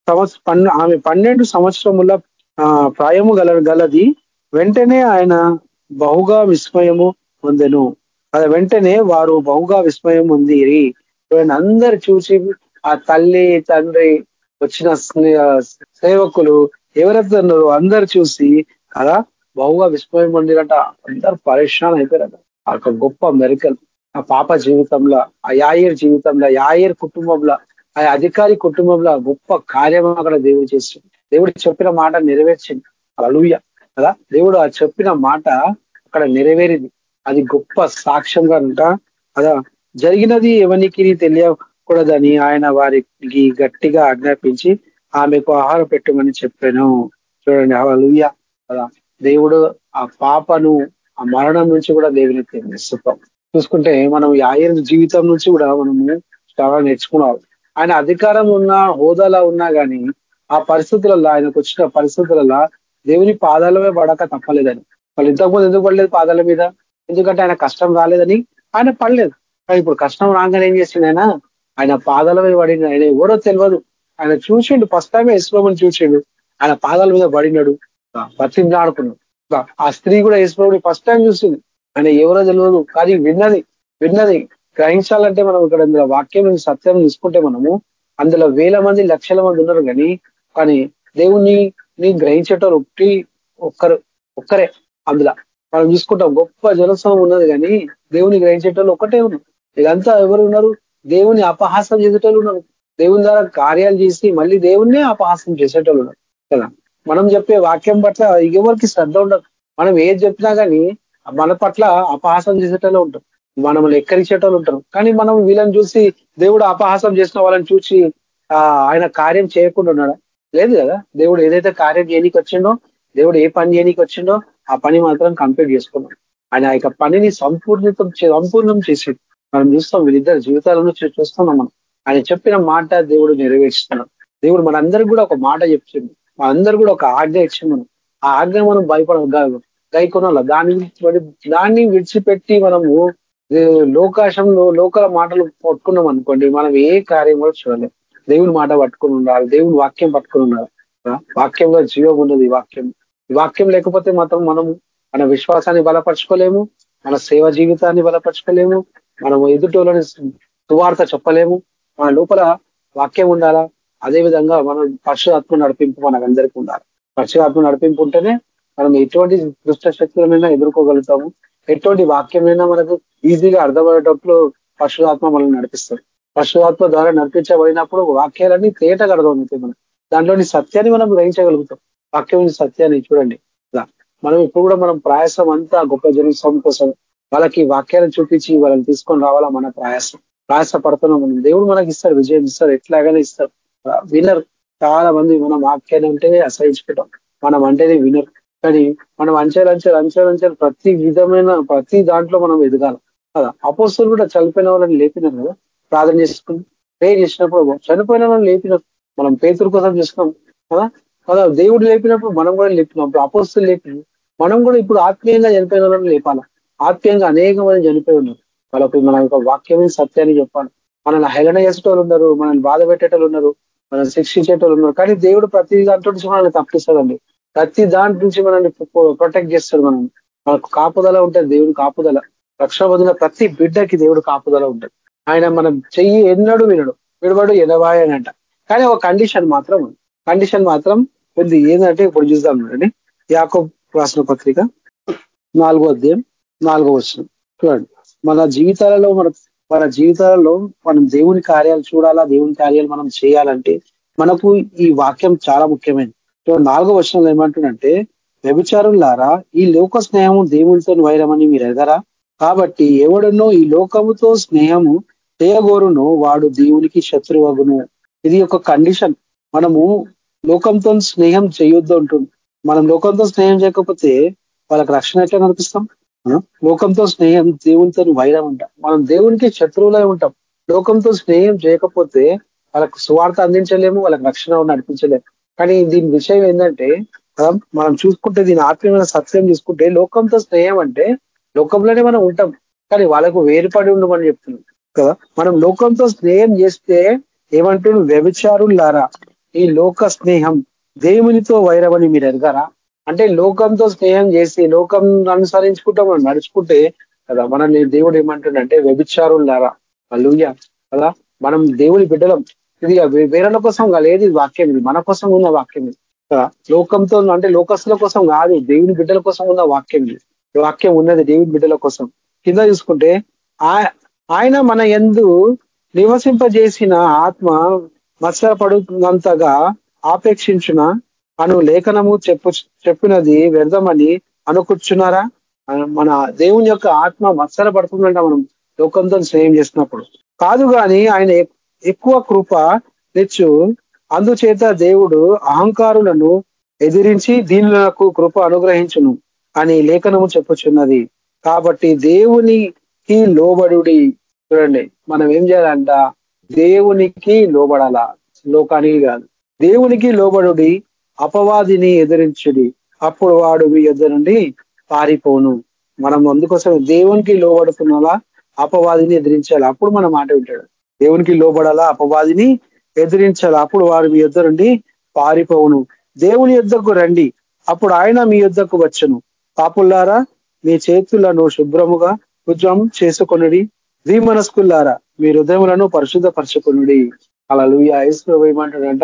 సంవత్సరం పన్నె ఆమె పన్నెండు సంవత్సరముల ప్రాయము గల గలది వెంటనే ఆయన బహుగా విస్మయము పొందెను. అది వెంటనే వారు బహుగా విస్మయం పొందిరి అందరు చూసి ఆ తల్లి తండ్రి వచ్చిన సేవకులు ఎవరైతే ఉన్నారో అందరు చూసి కదా బహుగా విస్మయం పొందిరట. అందరు పరిశ్రమ అయిపోయారట. ఆ గొప్ప మెరికల్ ఆ పాప జీవితంలో ఆ యాయర్ జీవితంలో యాయర్ కుటుంబంలో ఆ అధికారి కుటుంబంలో గొప్ప కార్యం అక్కడ దేవుడు చేసింది దేవుడు చెప్పిన మాట నెరవేర్చింది అలూయ కదా? దేవుడు ఆ చెప్పిన మాట అక్కడ నెరవేరింది. అది గొప్ప సాక్ష్యంగా అంట కదా? జరిగినది ఎవరికి తెలియకూడదని ఆయన వారికి గట్టిగా ఆజ్ఞాపించి ఆమెకు ఆహారం పెట్టమని చెప్పాను. చూడండి అలలుయ కదా? దేవుడు ఆ పాపను ఆ మరణం నుంచి కూడా దేవుని సుఖం చూసుకుంటే మనం యాయర్ జీవితం నుంచి కూడా మనము చాలా నేర్చుకున్నాం. ఆయన అధికారం ఉన్నా హోదాలో ఉన్నా కానీ ఆ పరిస్థితులలో ఆయనకు వచ్చిన పరిస్థితులలో దేవుని పాదాలమే పడక తప్పలేదని. వాళ్ళు ఇంతకుముందు ఎందుకు పడలేదు పాదాల మీద? ఎందుకంటే ఆయన కష్టం రాలేదని ఆయన పడలేదు. కానీ ఇప్పుడు కష్టం రాగానే ఏం చేసిండు ఆయన? ఆయన పాదాల మీద పడిన ఆయన ఎవరో తెలియదు ఆయన చూసిండు. ఫస్ట్ టైమే యశ్వముని చూసిండు. ఆయన పాదాల మీద పడినాడు. ఆడుకున్నాడు ఆ స్త్రీ కూడా యశ్వరుడు ఫస్ట్ టైం చూసింది. ఆయన ఎవరో తెలియదు కానీ విన్నది. విన్నది. గ్రహించాలంటే మనం ఇక్కడ ఇందులో వాక్యం సత్యం తీసుకుంటే మనము అందులో వేల మంది లక్షల మంది ఉన్నారు కానీ కానీ దేవుణ్ణి నీ గ్రహించేటోళ్ళు ఒకటి ఒక్కరు ఒక్కరే అందులో. మనం చూసుకుంటాం గొప్ప జనసమం ఉన్నది కానీ దేవుని గ్రహించేటోళ్ళు ఒక్కటే ఉన్నారు. ఇదంతా ఎవరు ఉన్నారు? దేవుని అపహాసం చేసేటోళ్ళు ఉన్నారు. దేవుని ద్వారా కార్యాలు చేసి మళ్ళీ దేవుణ్ణే అపహాసం చేసేటోళ్ళు ఉన్నారు. కదా? మనం చెప్పే వాక్యం పట్ల ఎవరికి శ్రద్ధ ఉండదు. మనం ఏది చెప్పినా కానీ మన పట్ల అపహాసం చేసేటోళ్ళు ఉంటారు. మనం ఎక్కరించేటోళ్ళు ఉంటారు. కానీ మనం వీళ్ళని చూసి దేవుడు అపహాసం చేసిన వాళ్ళని చూసి ఆ ఆయన కార్యం చేయకుండా ఉన్నాడా? లేదు కదా? దేవుడు ఏదైతే కార్యం చేయనీకి వచ్చిండో దేవుడు ఏ పని చేయనీకి వచ్చిండో ఆ పని మాత్రం కంప్లీట్ చేసుకున్నాడు. ఆయన ఆ యొక్క పనిని సంపూర్ణితం సంపూర్ణం చేసి మనం చూస్తాం వీళ్ళిద్దరు జీవితాలను చూస్తున్నాం మనం. ఆయన చెప్పిన మాట దేవుడు నెరవేర్చుతున్నాడు దేవుడు మనందరికి కూడా ఒక మాట చెప్తుంది మనందరూ కూడా ఒక ఆజ్ఞ ఇచ్చింది మనం. ఆ ఆజ్ఞ మనం భయపడ గైకొనాల? దాన్ని దాన్ని విడిచిపెట్టి మనము లోకాశంలో లోకల మాటలు పట్టుకున్నాం అనుకోండి మనం ఏ కార్యం కూడా చూడలేం. దేవుని మాట పట్టుకుని ఉండాలి దేవుని వాక్యం పట్టుకుని ఉండాలి. వాక్యంలో జీవం ఉన్నది వాక్యం. ఈ వాక్యం లేకపోతే మాత్రం మనం మన విశ్వాసాన్ని బలపరచుకోలేము మన సేవ జీవితాన్ని బలపరచుకోలేము మనం ఎదుటోళ్ళని సువార్త చెప్పలేము. మన లోపల వాక్యం ఉండాలా? అదే విధంగా మనం పరశురాత్మ నడిపింపు మనకు అందరికీ ఉండాలి. పరశురాత్మ నడిపింపు ఉంటేనే మనం ఎటువంటి దుష్ట శక్తులనైనా ఎదుర్కోగలుగుతాము. ఎటువంటి వాక్యమైనా మనకు ఈజీగా అర్థమయ్యేటప్పుడు పరశురాత్మ మనల్ని నడిపిస్తారు పరశురాత్మ ద్వారా నడిపించబడినప్పుడు వాక్యాలన్నీ తేటగా కడగలుగుతాయి మనం. దాంట్లోని సత్యాన్ని మనం గ్రహించగలుగుతాం. వాక్యం సత్యాన్ని చూడండి. మనం ఇప్పుడు కూడా మనం ప్రయాసం అంతా గొప్ప జనం కోసం వాళ్ళకి వాక్యాలను చూపించి వాళ్ళని తీసుకొని రావాలా మన ప్రయాసం? ప్రయాస పడుతున్నాం మనం. దేవుడు మనకి ఇస్తాడు విజయం ఇస్తాడు ఎట్లాగానే ఇస్తాడు. వినర్. చాలా మంది మనం వాక్యాన్ని అంటే అసహించుకుంటాం. మనం అంటేనే వినర్. కానీ మనం అంచెలు అంచెలు అంచెలు అంచెలు ప్రతి విధమైన ప్రతి దాంట్లో మనం ఎదగాలి. కదా అపోస్తులు కూడా చనిపోయిన వాళ్ళని లేపినారు కదా. ప్రార్థన చేసుకుని ప్రే చేసినప్పుడు చనిపోయిన వాళ్ళని లేపినారు మనం పేతురు కోసం చేసుకున్నాం కదా? కదా? దేవుడు లేపినప్పుడు మనం కూడా లేపినాం అపోస్తులు లేపినాం మనం కూడా ఇప్పుడు ఆత్మీయంగా చనిపోయిన వాళ్ళని లేపాలి? ఆత్మీయంగా అనేక మంది చనిపోయి ఉన్నారు. వాళ్ళకి మన యొక్క వాక్యమైన సత్యాన్ని చెప్పాలి. మనల్ని హేళన చేసేటోళ్ళు ఉన్నారు మనల్ని బాధ పెట్టేటోళ్ళు ఉన్నారు మనం శిక్షించేటోళ్ళు ఉన్నారు. కానీ దేవుడు ప్రతి దాంట్లో నుంచి మనల్ని తప్పిస్తాడండి. ప్రతి దాంట్ నుంచి మనల్ని ప్రొటెక్ట్ చేస్తాడు మనం మనకు కాపుదల ఉంటుంది దేవుడు కాపుదల. రక్షణ ప్రతి బిడ్డకి దేవుడు కాపుదల ఉంటుంది. ఆయన మనం చెయ్యి ఎన్నడు వినడు. విడబడు ఎదవాయనంట అని అంట. కానీ ఒక కండిషన్ మాత్రం కండిషన్ మాత్రం కొద్ది ఏంటంటే ఇప్పుడు చూద్దాం చూడండి. యాకో రాసిన పత్రిక నాలుగో అధ్యాయం నాలుగో వచ్చిన చూడండి. మన జీవితాలలో మన మన జీవితాలలో మనం దేవుని కార్యాలు చూడాలా? దేవుని కార్యాలు మనం చేయాలంటే మనకు ఈ వాక్యం చాలా ముఖ్యమైనది. నాలుగో వర్షంలో ఏమంటుందంటే వ్యభిచారులారా ఈ లోక స్నేహము దేవునితో వైరమని మీరు ఎదరా కాబట్టి ఎవడనో ఈ లోకముతో స్నేహము చేయగోరును వాడు దేవునికి శత్రువగును. ఇది ఒక కండిషన్. మనము లోకంతో స్నేహం చేయొద్దు ఉంటుంది మనం లోకంతో స్నేహం చేయకపోతే వాళ్ళకి రక్షణ ఎట్లా కనిపిస్తాం? లోకంతో స్నేహం దేవునితో వైరం ఉంటాం మనం దేవునికి శత్రువులై ఉంటాం. లోకంతో స్నేహం చేయకపోతే వాళ్ళకు సువార్త అందించలేము వాళ్ళకి రక్షణ నడిపించలేము. కానీ దీని విషయం ఏంటంటే మనం చూసుకుంటే దీని ఆత్మీయమైన సత్యం చూసుకుంటే లోకంతో స్నేహం అంటే లోకంలోనే మనం ఉంటాం. కానీ వాళ్ళకు వేరుపడి ఉండమని చెప్తున్నాం కదా? మనం లోకంతో స్నేహం చేస్తే ఏమంటున్నాడు? వ్యభిచారులారా ఈ లోక స్నేహం దేవునితో వైరమని మీరు ఎరగారా? అంటే లోకంతో స్నేహం చేసి లోకం అనుసరించుకుంటా మనం నడుచుకుంటే కదా మనల్ని దేవుడు ఏమంటుండంటే వ్యభిచారులారా లూయ కదా? మనం దేవుని బిడ్డలం. ఇది వేరేల కోసం లేదు వాక్యం ఇది. మన కోసం ఉన్న వాక్యం ఇది. లోకంతో అంటే లోకస్తుల కోసం కాదు దేవుని బిడ్డల కోసం ఉన్న వాక్యం ఇది. వాక్యం ఉన్నది డేవిడ్ బిడ్డల కోసం. కింద చూసుకుంటే ఆయన మన ఎందు నివసింపజేసిన ఆత్మ మత్సరపడుతున్నంతగా ఆపేక్షించిన అను లేఖనము చెప్పు చెప్పినది వ్యర్థమని అనుకూర్చున్నారా మన దేవుని యొక్క ఆత్మ మత్సరపడుతుందంట మనం లోకంతో స్నేహం చేసినప్పుడు. కాదు కానీ ఆయన ఎక్కువ కృప తెచ్చు. అందుచేత దేవుడు అహంకారులను ఎదిరించి దీనులకు కృప అనుగ్రహించును. అని లేఖనము చెప్పుచున్నది. కాబట్టి దేవునికి లోబడుడి. చూడండి మనం ఏం చేయాలంట? దేవునికి లోబడాలా. లోకానికి కాదు. దేవునికి లోబడుడి అపవాదిని ఎదిరించుడి. అప్పుడు వాడు మీ ఎదురు నుండి పారిపోను. మనం అందుకోసం దేవునికి లోబడుతున్నలా అపవాదిని ఎదిరించాలి? అప్పుడు మన మాట వింటాడు. దేవునికి లోబడాలా? అపవాదిని ఎదిరించాలి? అప్పుడు వారు మీ యొద్ద నుండి పారిపోవును. దేవుని యుద్ధకు రండి. అప్పుడు ఆయన మీ యుద్ధకు వచ్చును. పాపుల్లారా మీ చేతులను శుభ్రముగా ఉద్యమం చేసుకొనుడి. ద్విమనస్కుల్లారా మీ హృదయములను పరిశుద్ధపరచుకునుడి. అలా లూయ ఐశ్వర్య ఏమంటాడంట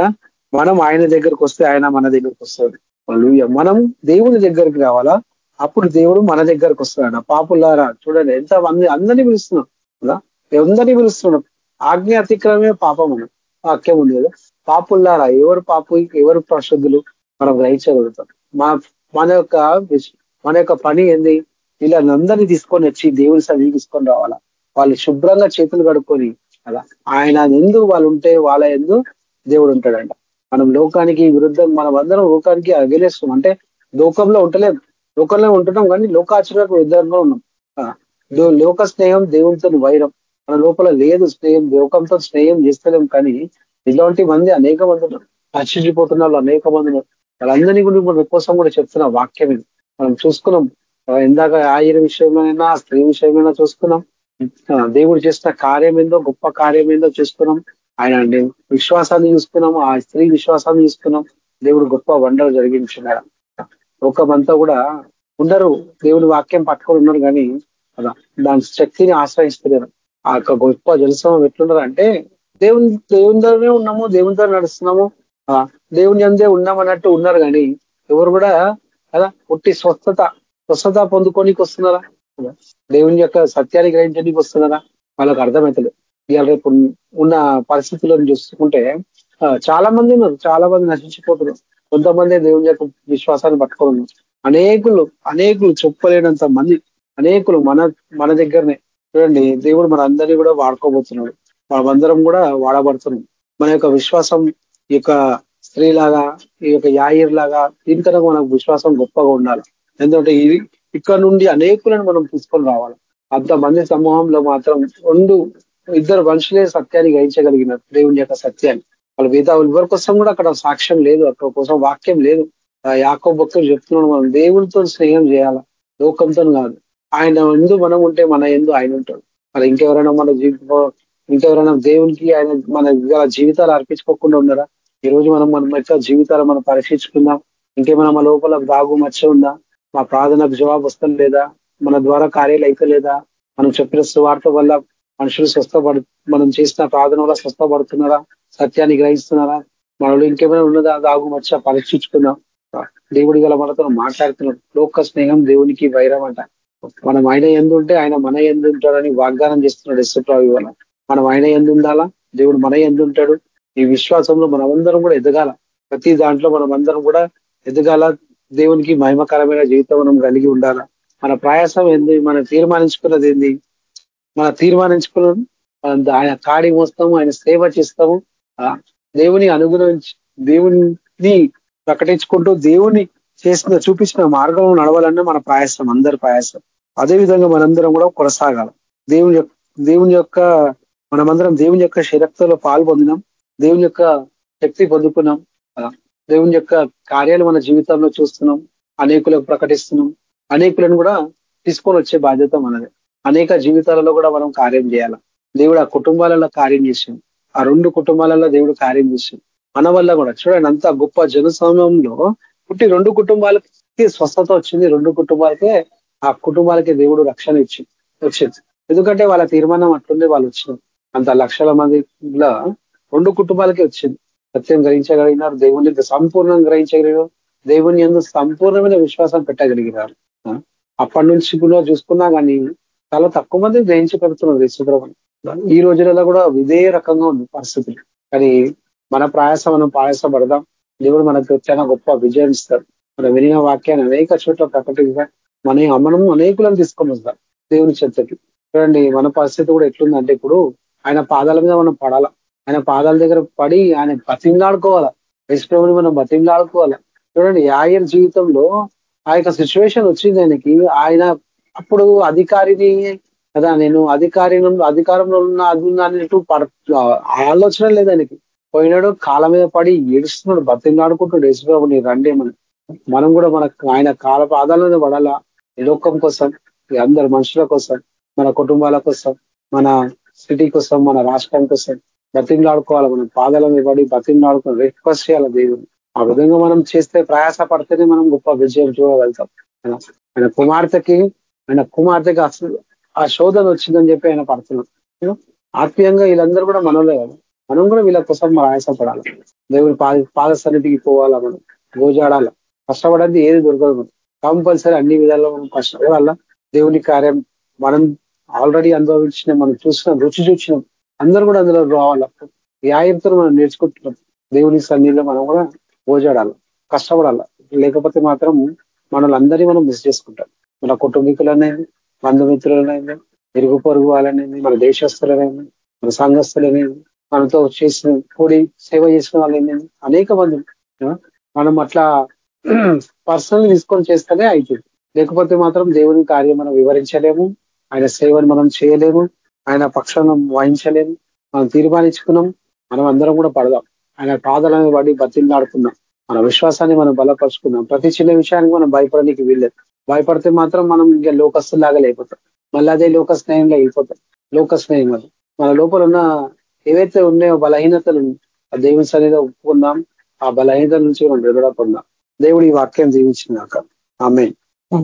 మనం ఆయన దగ్గరకు వస్తే ఆయన మన దగ్గరకు వస్తాడు. లూయ మనం దేవుని దగ్గరికి రావాలా? అప్పుడు దేవుడు మన దగ్గరకు వస్తాడు పాపులారా చూడండి ఎంత మంది అందరినీ పిలుస్తున్నాం. కదా? అందరినీ పిలుస్తున్నాం. ఆజ్ఞ అతిక్రమే పాపం మనం వాక్యం ఉంది కదా? పాపుల్లారా ఎవరు పాపు ఎవరు ప్రశుద్ధులు? మనం గ్రహించగలుగుతాం. మా మన యొక్క మన యొక్క పని ఏంది? వీళ్ళందరినీ తీసుకొని వచ్చి దేవుని సన్ని తీసుకొని రావాలా? వాళ్ళు శుభ్రంగా చేతులు కడుక్కొని అలా. ఆయన ఎందు వాళ్ళు ఉంటే వాళ్ళ ఎందు దేవుడు ఉంటాడంట. మనం లోకానికి విరుద్ధం మనం అందరం లోకానికి అగిలేస్తాం అంటే లోకంలో ఉంటలేదు లోకంలో ఉంటున్నాం కానీ లోకాచరణకు విరుద్ధంగా ఉన్నాం. లోక స్నేహం దేవునితో వైరం. మన లోపల లేదు స్నేహం లోకంతో స్నేహం చేస్తలేం కానీ ఇలాంటి మంది అనేక మంది ఉన్నారు. హర్షించిపోతున్న వాళ్ళు అనేక మంది ఉన్నారు. వాళ్ళందరినీ కూడా మన కోసం కూడా చెప్తున్న వాక్యం ఇది. మనం చూసుకున్నాం. ఇందాక ఆయుర విషయంలోనైనా స్త్రీ విషయమైనా చూసుకున్నాం. దేవుడు చేసిన కార్యం ఏందో గొప్ప కార్యం ఏందో చూసుకున్నాం. ఆయన విశ్వాసాన్ని చూసుకున్నాం ఆ స్త్రీ విశ్వాసాన్ని చూసుకున్నాం. దేవుడు గొప్ప వండలు జరిగించినాడు లోకమంతా కూడా ఉండరు. దేవుని వాక్యం పట్టుకొని ఉన్నారు కానీ దాని శక్తిని ఆశ్రయిస్తున్నారు. ఆ యొక్క గొప్ప జలసమం ఎట్లున్నారు అంటే దేవుని దేవుని దగ్గరనే ఉన్నాము దేవుని దగ్గర నడుస్తున్నాము. దేవుని అందే ఉన్నామన్నట్టు ఉన్నారు కానీ ఎవరు కూడా కదా? పుట్టి స్వస్థత స్వస్థత పొందుకోనికి వస్తున్నారా? దేవుని యొక్క సత్యాన్ని గ్రహించడానికి వస్తున్నారా? వాళ్ళకి అర్థమవుతలేదు ఇవాళ రేపు ఉన్న పరిస్థితులను చూసుకుంటే చాలా మంది ఉన్నారు. చాలా మంది నశించిపోతున్నారు. కొంతమంది దేవుని యొక్క విశ్వాసాన్ని పట్టుకొని అనేకులు అనేకులు చెప్పలేనంత మంది అనేకులు మన మన దగ్గరనే. చూడండి దేవుడు మన అందరినీ కూడా వాడుకోబోతున్నాడు. మనమందరం కూడా వాడబడుతున్నాం. మన యొక్క విశ్వాసం ఈ యొక్క స్త్రీలాగా ఈ యొక్క యాయిర్ లాగా దీనికన్నా మనకు విశ్వాసం గొప్పగా ఉండాలి. ఎందుకంటే ఇది ఇక్కడ నుండి అనేకులను మనం తీసుకొని రావాలి. అంతమంది సమూహంలో మాత్రం రెండు ఇద్దరు మనుషులే సత్యాన్ని గ్రహించగలిగినారు. దేవుని యొక్క సత్యాన్ని. వాళ్ళ వేద ఎవరి కోసం కూడా అక్కడ సాక్ష్యం లేదు అక్కడ కోసం వాక్యం లేదు. యాకో భక్తులు చెప్తున్నాడు మనం దేవునితో స్నేహం చేయాల? లోకంతో కాదు. ఆయన ఎందు మనం ఉంటే మన ఎందు ఆయన ఉంటాడు. మరి ఇంకెవరైనా మన జీవిత ఇంకెవరైనా దేవునికి ఆయన మన జీవితాలు అర్పించుకోకుండా ఉన్నారా? ఈ రోజు మనం మన యొక్క జీవితాలు మనం పరీక్షించుకుందాం ఇంకేమైనా మన లోపల దాగు మచ్చ ఉందా? మా ప్రార్థనకు జవాబు వస్తాం లేదా మన ద్వారా కార్యాలు అయితే లేదా? మనం చెప్పిన సువార్త వల్ల మనుషులు స్వస్థపడు మనం చేసిన ప్రార్థన వల్ల స్వస్థపడుతున్నారా? సత్యాన్ని గ్రహిస్తున్నారా? మనలో ఇంకేమైనా ఉన్నదా? దాగు మచ్చ పరీక్షించుకుందాం. దేవుడి గల మనతో మాట్లాడుతున్నాడు లోక స్నేహం దేవునికి వైరం అంట. మనం ఆయన ఎందుంటే ఆయన మన ఎందు ఉంటాడని వాగ్దానం చేస్తున్నాడు యశ్వ్రావు వల్ల. మనం ఆయన ఎందు ఉండాలా? దేవుడు మన ఎందు ఉంటాడు. ఈ విశ్వాసంలో మనమందరం కూడా ఎదగాల. ప్రతి దాంట్లో మనం అందరం కూడా ఎదగాల. దేవునికి మహిమకరమైన జీవితం మనం కలిగి ఉండాల. మన ప్రయాసం ఏంది? మనం తీర్మానించుకున్నది ఏంది? మన తీర్మానించుకున్నది ఆయన కాడి మోస్తాము ఆయన సేవ చేస్తాము. దేవుని అనుగుణించి దేవుని ప్రకటించుకుంటూ దేవుని చేసిన చూపించిన మార్గం నడవాలన్నా మన ప్రయాసం అందరి ప్రయాసం. అదే విధంగా మనందరం కూడా కొనసాగాలి. దేవుని దేవుని యొక్క మనమందరం దేవుని యొక్క శరక్తలో పాల్పొందినాం. దేవుని యొక్క శక్తి పొందుకున్నాం. దేవుని యొక్క కార్యాలు మన జీవితంలో చూస్తున్నాం. అనేకులకు ప్రకటిస్తున్నాం. అనేకులను కూడా తీసుకొని వచ్చే బాధ్యత మనది. అనేక జీవితాలలో కూడా మనం కార్యం చేయాలి? దేవుడు ఆ కుటుంబాలలో కార్యం చేసాం ఆ రెండు కుటుంబాలలో దేవుడు కార్యం చేసాం మన వల్ల కూడా. చూడండి అంత గొప్ప జనసమయంలో పుట్టి రెండు కుటుంబాలకి స్వస్థత వచ్చింది. రెండు కుటుంబాలకే ఆ కుటుంబాలకి దేవుడు రక్షణ ఇచ్చింది వచ్చింది. ఎందుకంటే వాళ్ళ తీర్మానం అట్లుంది వాళ్ళు వచ్చినారు. అంత లక్షల మందిలో రెండు కుటుంబాలకే వచ్చింది. సత్యం గ్రహించగలిగినారు దేవుని సంపూర్ణంగా గ్రహించగలిగినారు దేవుని ఎందు సంపూర్ణమైన విశ్వాసం పెట్టగలిగినారు. అప్పటి నుంచి కూడా చూసుకున్నా కానీ చాలా తక్కువ మంది గ్రహించగలుగుతున్నారు యేసుప్రభు ఈ రోజులలో కూడా ఇదే రకంగా ఉంది పరిస్థితులు కానీ మన ప్రయాసం మనం ప్రయాసపడదాం దేవుడు మనకు చాలా గొప్ప విజయం ఇస్తాడు. మనం వినిన వాక్యాన్ని అనేక చోట్ల ప్రకటించగా మన అమనం అనేకులను తీసుకొని వస్తాం దేవుని చెంతకి. చూడండి మన పరిస్థితి కూడా ఎట్లుందంటే ఇప్పుడు ఆయన పాదాల మీద మనం పడాలా? ఆయన పాదాల దగ్గర పడి ఆయన బతిమలాడుకోవాలా? యశ్వ్రభుని మనం బతిమలాడుకోవాలా? చూడండి యాయర్ జీవితంలో ఆ యొక్క సిచ్యువేషన్ వచ్చింది ఆయనకి. ఆయన అప్పుడు అధికారిని కదా నేను అధికారి అధికారంలో ఉన్న అది అన్నట్టు ఆలోచన లేదు ఆయనకి. పోయినాడు కాళ్ళ మీద పడి ఏడుస్తున్నాడు బతిమలాడుకుంటాడు నీ రండి మనం మనం కూడా మన ఆయన కాల పాదాల మీద పడాలా? లోకం కోసం అందరు మనుషుల కోసం మన కుటుంబాల కోసం మన సిటీ కోసం మన రాష్ట్రం కోసం. బతిమలాడుకోవాలి. మనం పాదాల మీద పడి బతిమలాడుకోవాలి రిక్వెస్ట్ చేయాలి దేవుడు. ఆ విధంగా మనం చేస్తే ప్రయాస పడితేనే మనం గొప్ప విజయం చూడగలుగుతాం. ఆయన కుమార్తెకి ఆయన కుమార్తెకి అసలు ఆ శోధన వచ్చిందని చెప్పి ఆయన పడుతున్నాం ఆత్మీయంగా వీళ్ళందరూ కూడా మనలే కదా. మనం కూడా వీళ్ళ కోసం ప్రయాసపడాలి. దేవుని పాద పాద సన్నిధికి పోవాలా మనం. గోజాడాల. కష్టపడండి ఏది దొరకదు కంపల్సరీ అన్ని విధాల్లో మనం కష్టపడాల? దేవుని కార్యం మనం ఆల్రెడీ అనుభవించిన మనం చూసినాం రుచి చూసినాం. అందరూ కూడా అందులో రావాలి. వ్యాయంతో మనం నేర్చుకుంటున్నాం. దేవుని సన్నిధిలో మనం కూడా ఓజాడాలి కష్టపడాలి. లేకపోతే మాత్రం మనల్ని మనం మిస్ చేసుకుంటాం. మన కుటుంబీకులనేది బంధుమిత్రులనేది ఇరుగు పొరుగు వాళ్ళనేది మన దేశస్తులనేది మన సంఘస్థులనేది మనతో చేసిన కూడి సేవ చేసిన వాళ్ళనేది అనేక మంది మనం అట్లా పర్సనల్ తీసుకొని చేస్తేనే అవుతుంది లేకపోతే మాత్రం దేవుని కార్యం మనం వివరించలేము ఆయన సేవను మనం చేయలేము ఆయన పక్షాలను వహించలేము. మనం తీర్మానించుకున్నాం. మనం అందరం కూడా పడదాం. ఆయన పాదలను పడి బతిలాడుకున్నాం. మన విశ్వాసాన్ని మనం బలపరుచుకున్నాం. ప్రతి చిన్న విషయానికి మనం భయపడడానికి వీల్లేదు. భయపడితే మాత్రం మనం ఇంకా లోకస్తులాగా లేకపోతాం. మళ్ళీ అదే లోక స్నేహంలో వెళ్ళిపోతాం లోక స్నేహం అది. మన లోపల ఉన్న ఏవైతే ఉన్నాయో బలహీనతలు ఆ దేవుని సన్నిధిలో ఒప్పుకుందాం. ఆ బలహీనతల నుంచి మనం విడుదల పొందాం. దేవుడు ఈ వాక్యం జీవించినాక ఆమె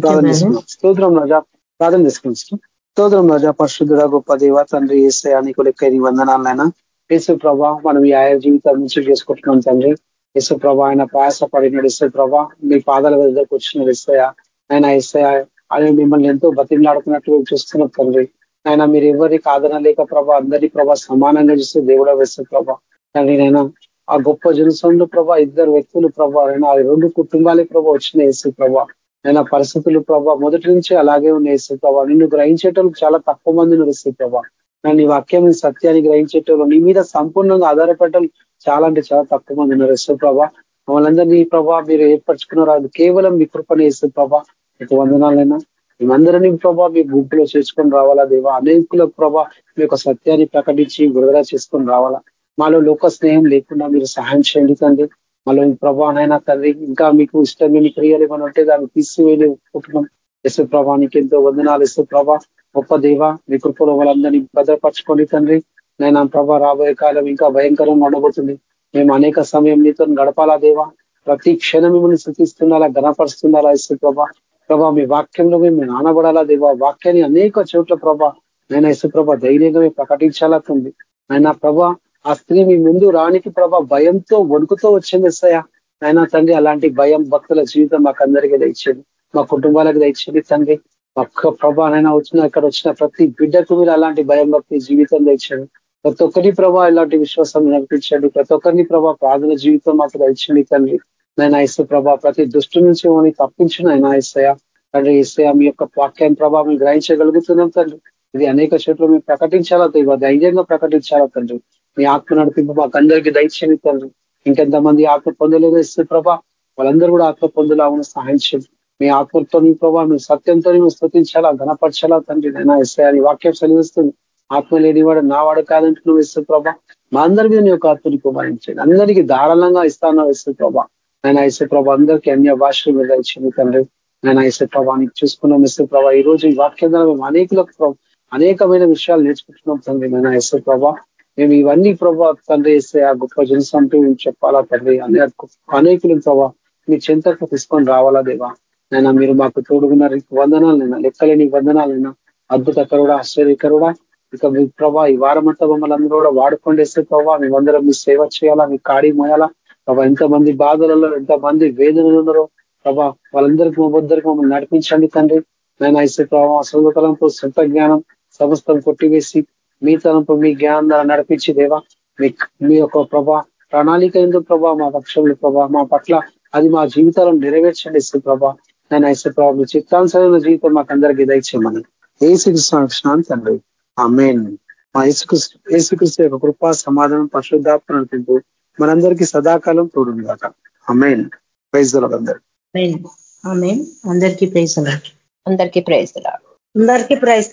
ప్రార్థన చేసుకున్నాం స్తోత్రం రాజా. ప్రార్థన చేసుకున్నాం స్తోత్రం రాజా పరిశుద్ధుడ గొప్ప దేవ తండ్రి ఏసే నీకు లెక్క నీ వందనాలైనా యేసు ప్రభా మనం ఈ ఆయా జీవితం నుంచి చేసుకుంటున్నాం తండ్రి. యేసు ప్రభా ఆయన ప్రయాసపడినాడు. ఇస్తే ప్రభా మీ పాదాల దగ్గరకు వచ్చిన ఇస్తాయా ఆయన ఇస్తాయా ఆయన మిమ్మల్ని ఎంతో బతిమలాడుతున్నట్టు చూస్తున్నాం తండ్రి. ఆయన మీరు ఎవరికి ఆదరణ లేక ప్రభా అందరి ప్రభా సమానంగా చూస్తే దేవుడ వేస్తే ప్రభా. తండ్రి నేను ఆ గొప్ప జనసంలో ప్రభా ఇద్దరు వ్యక్తులు ప్రభా ఆయన రెండు కుటుంబాలే ప్రభా వచ్చిన యేసు ప్రభా. నేను పరిస్థితులు ప్రభా మొదటి నుంచి అలాగే ఉన్నాయి యేసు ప్రభా. నిన్ను గ్రహించేటోళ్ళు చాలా తక్కువ మంది నడుస్తాయి ప్రభా. నన్ను వాక్యం సత్యాన్ని గ్రహించేటోళ్ళు నీ మీద సంపూర్ణంగా ఆధారపడటం చాలా అంటే చాలా తక్కువ మంది ఉన్నారు యేసు ప్రభా. మమ్మల్ందరినీ ప్రభా మీరు ఏర్పరచుకున్నారు. అది కేవలం మీ కృపణ వేసు ప్రభా. మీకు వందనాలైనా. మేమందరినీ ప్రభా మీ గుంపులో చేసుకొని రావాలా దేవా? అనేకుల ప్రభా మీ యొక్క సత్యాన్ని ప్రకటించి విడుదల చేసుకొని రావాలా? మాలో లోక స్నేహం లేకుండా మీరు సహాయం చేయండి తండ్రి. మాలో ప్రభానైనా తండ్రి ఇంకా మీకు ఇష్టమైన క్రియలు ఏమైనా ఉంటే దాన్ని తీసివేయలే ఒప్పుకుంటున్నాం. యశు ప్రభానికి ఎంతో వందనాలు ఇస్తూ ప్రభా. గొప్ప దేవ మీ కృపలో వాళ్ళందరినీ భద్రపరచుకోండి తండ్రి. నేను ప్రభా రాబోయే కాలం ఇంకా భయంకరంగా ఉండబోతుంది. మేము అనేక సమయం నీతో గడపాలా దేవా. ప్రతి క్షణం మిమ్మల్ని స్థుతిస్తుండాలా గణపరుస్తుండాలా ఇసు ప్రభా. ప్రభా మీ వాక్యంలో మేము నానబడాలా దేవా. వాక్యాన్ని అనేక చోట్ల ప్రభా. నేను ఇసు ప్రభా ధైర్యంగా మేము ప్రకటించాలా తండ్రి. ఆయన ప్రభా ఆ స్త్రీ మీ ముందు రానికి ప్రభా భయంతో వణుకుతో వచ్చింది ఎస్సయ్య ఆయన తండ్రి అలాంటి భయం భక్తుల జీవితం మాకందరికీ దయచేది మా కుటుంబాలకు దయచేది తండ్రి. ఒక్క ప్రభా నైనా వచ్చిన ఇక్కడ వచ్చిన ప్రతి బిడ్డకు మీరు అలాంటి భయం భక్తి జీవితం తెచ్చాడు ప్రతి ఒక్కరి ప్రభా ఇలాంటి విశ్వాసం నడిపించండి. ప్రతి ఒక్కరిని ప్రభా ప్రార్థన జీవితం మాకు దయచండి తండ్రి. నేను ఇస్తే ప్రభా ప్రతి దృష్టి నుంచి మమ్మల్ని తప్పించిన ఆయన ఇస్తాయ తండ్రి ఇస్తాయ మీ యొక్క వాక్యాన్ని ప్రభావం మేము గ్రహించగలుగుతున్నాం తండ్రి. ఇది అనేక చోట్ల మేము ప్రకటించాలా తండ్రి ధైర్యంగా ప్రకటించాలా తండ్రి. మీ ఆత్మ నడిపింపు మాకు అందరికీ దయచేయండి తండ్రి ఇంకెంతమంది ఆత్మ పొందలేదు ఇస్తే ప్రభా వాళ్ళందరూ కూడా ఆత్మ పొందులాగా సహాయం చేయండి. మీ ఆత్మతో నీ ప్రభావ మీ సత్యంతో మేము స్థుతించాలా ఘనపరచాలా తండ్రి నేను ఇస్తే అని వాక్యం చదివిస్తుంది ఆత్మ లేనివాడు నా వాడు కాదంటే నువ్వు ఇస్తే ప్రభా. మా అందరి మీద నీ యొక్క ఆత్మని కుమారించండి అందరికీ ధారాళంగా ఇస్తానో ఇస్తే ప్రభా. నేను ఇస్తే ప్రభా అందరికీ అన్య భాషలు మీద ఇచ్చింది తండ్రి. నేను ఇస్తే ప్రభా చూసుకున్నాం ఇస్తే ప్రభా. ఈ రోజు ఈ వాక్యం ద్వారా మేము అనేకులకు అనేకమైన విషయాలు నేర్చుకుంటున్నాం తండ్రి నేను ఇస్తే ప్రభా. మేము ఇవన్నీ ప్రభా తండ్రి ఇస్తే ఆ గొప్ప జనసంటూ మేము చెప్పాలా తండ్రి. అనేకులు ప్రభా మీ చెంతకు తీసుకొని రావాలా దేవా. నైనా మీరు మాకు తోడుగున్నారు. వందనాలైనా లెక్కలేని వందనాలైనా అద్భుత కరుడా ఆశ్చర్యకరుడా ఇక మీ ప్రభా ఈ వారం అంతా మమ్మల్ని అందరూ కూడా వాడుకొండేస్తే ప్రభావ మేమందరం మీ సేవ చేయాలా మీ కాడి మోయాలా. ప్రభా ఎంతమంది బాధలలో ఎంతమంది వేదనలు ఉన్నారో ప్రభా వాళ్ళందరికీ మా మమ్మల్ని నడిపించండి తండ్రి. నేను ఐసే ప్రభావ సొంత తలంపు సొంత జ్ఞానం సమస్తం కొట్టివేసి మీ తలంపు మీ జ్ఞానం ద్వారా నడిపించి దేవా మీ మీ యొక్క ప్రభా ప్రణాళిక ఎందుకు ప్రభా మా పక్షంలో ప్రభా మా పట్ల అది మా జీవితాలను నెరవేర్చండి ఇస్తే ప్రభా. నేను ఐసే ప్రభావ మీ చిత్తానుసరైన జీవితం మాకు అందరికీ దయచేయమని. ఏసుకృష్ణ తండ్రి. ఆ మెయిన్ మా యేసుకృష్ణ యేసుకృష్ణ యొక్క కృపా సమాధానం పరిశుద్ధాత్మ నడిపింపు మనందరికీ సదాకాలం తోడుంది కాక అమెయిన్ ప్రైజ్ అందరికీ ప్రైజ్ అందరికీ ప్రైజ్ అందరికీ ప్రైజ్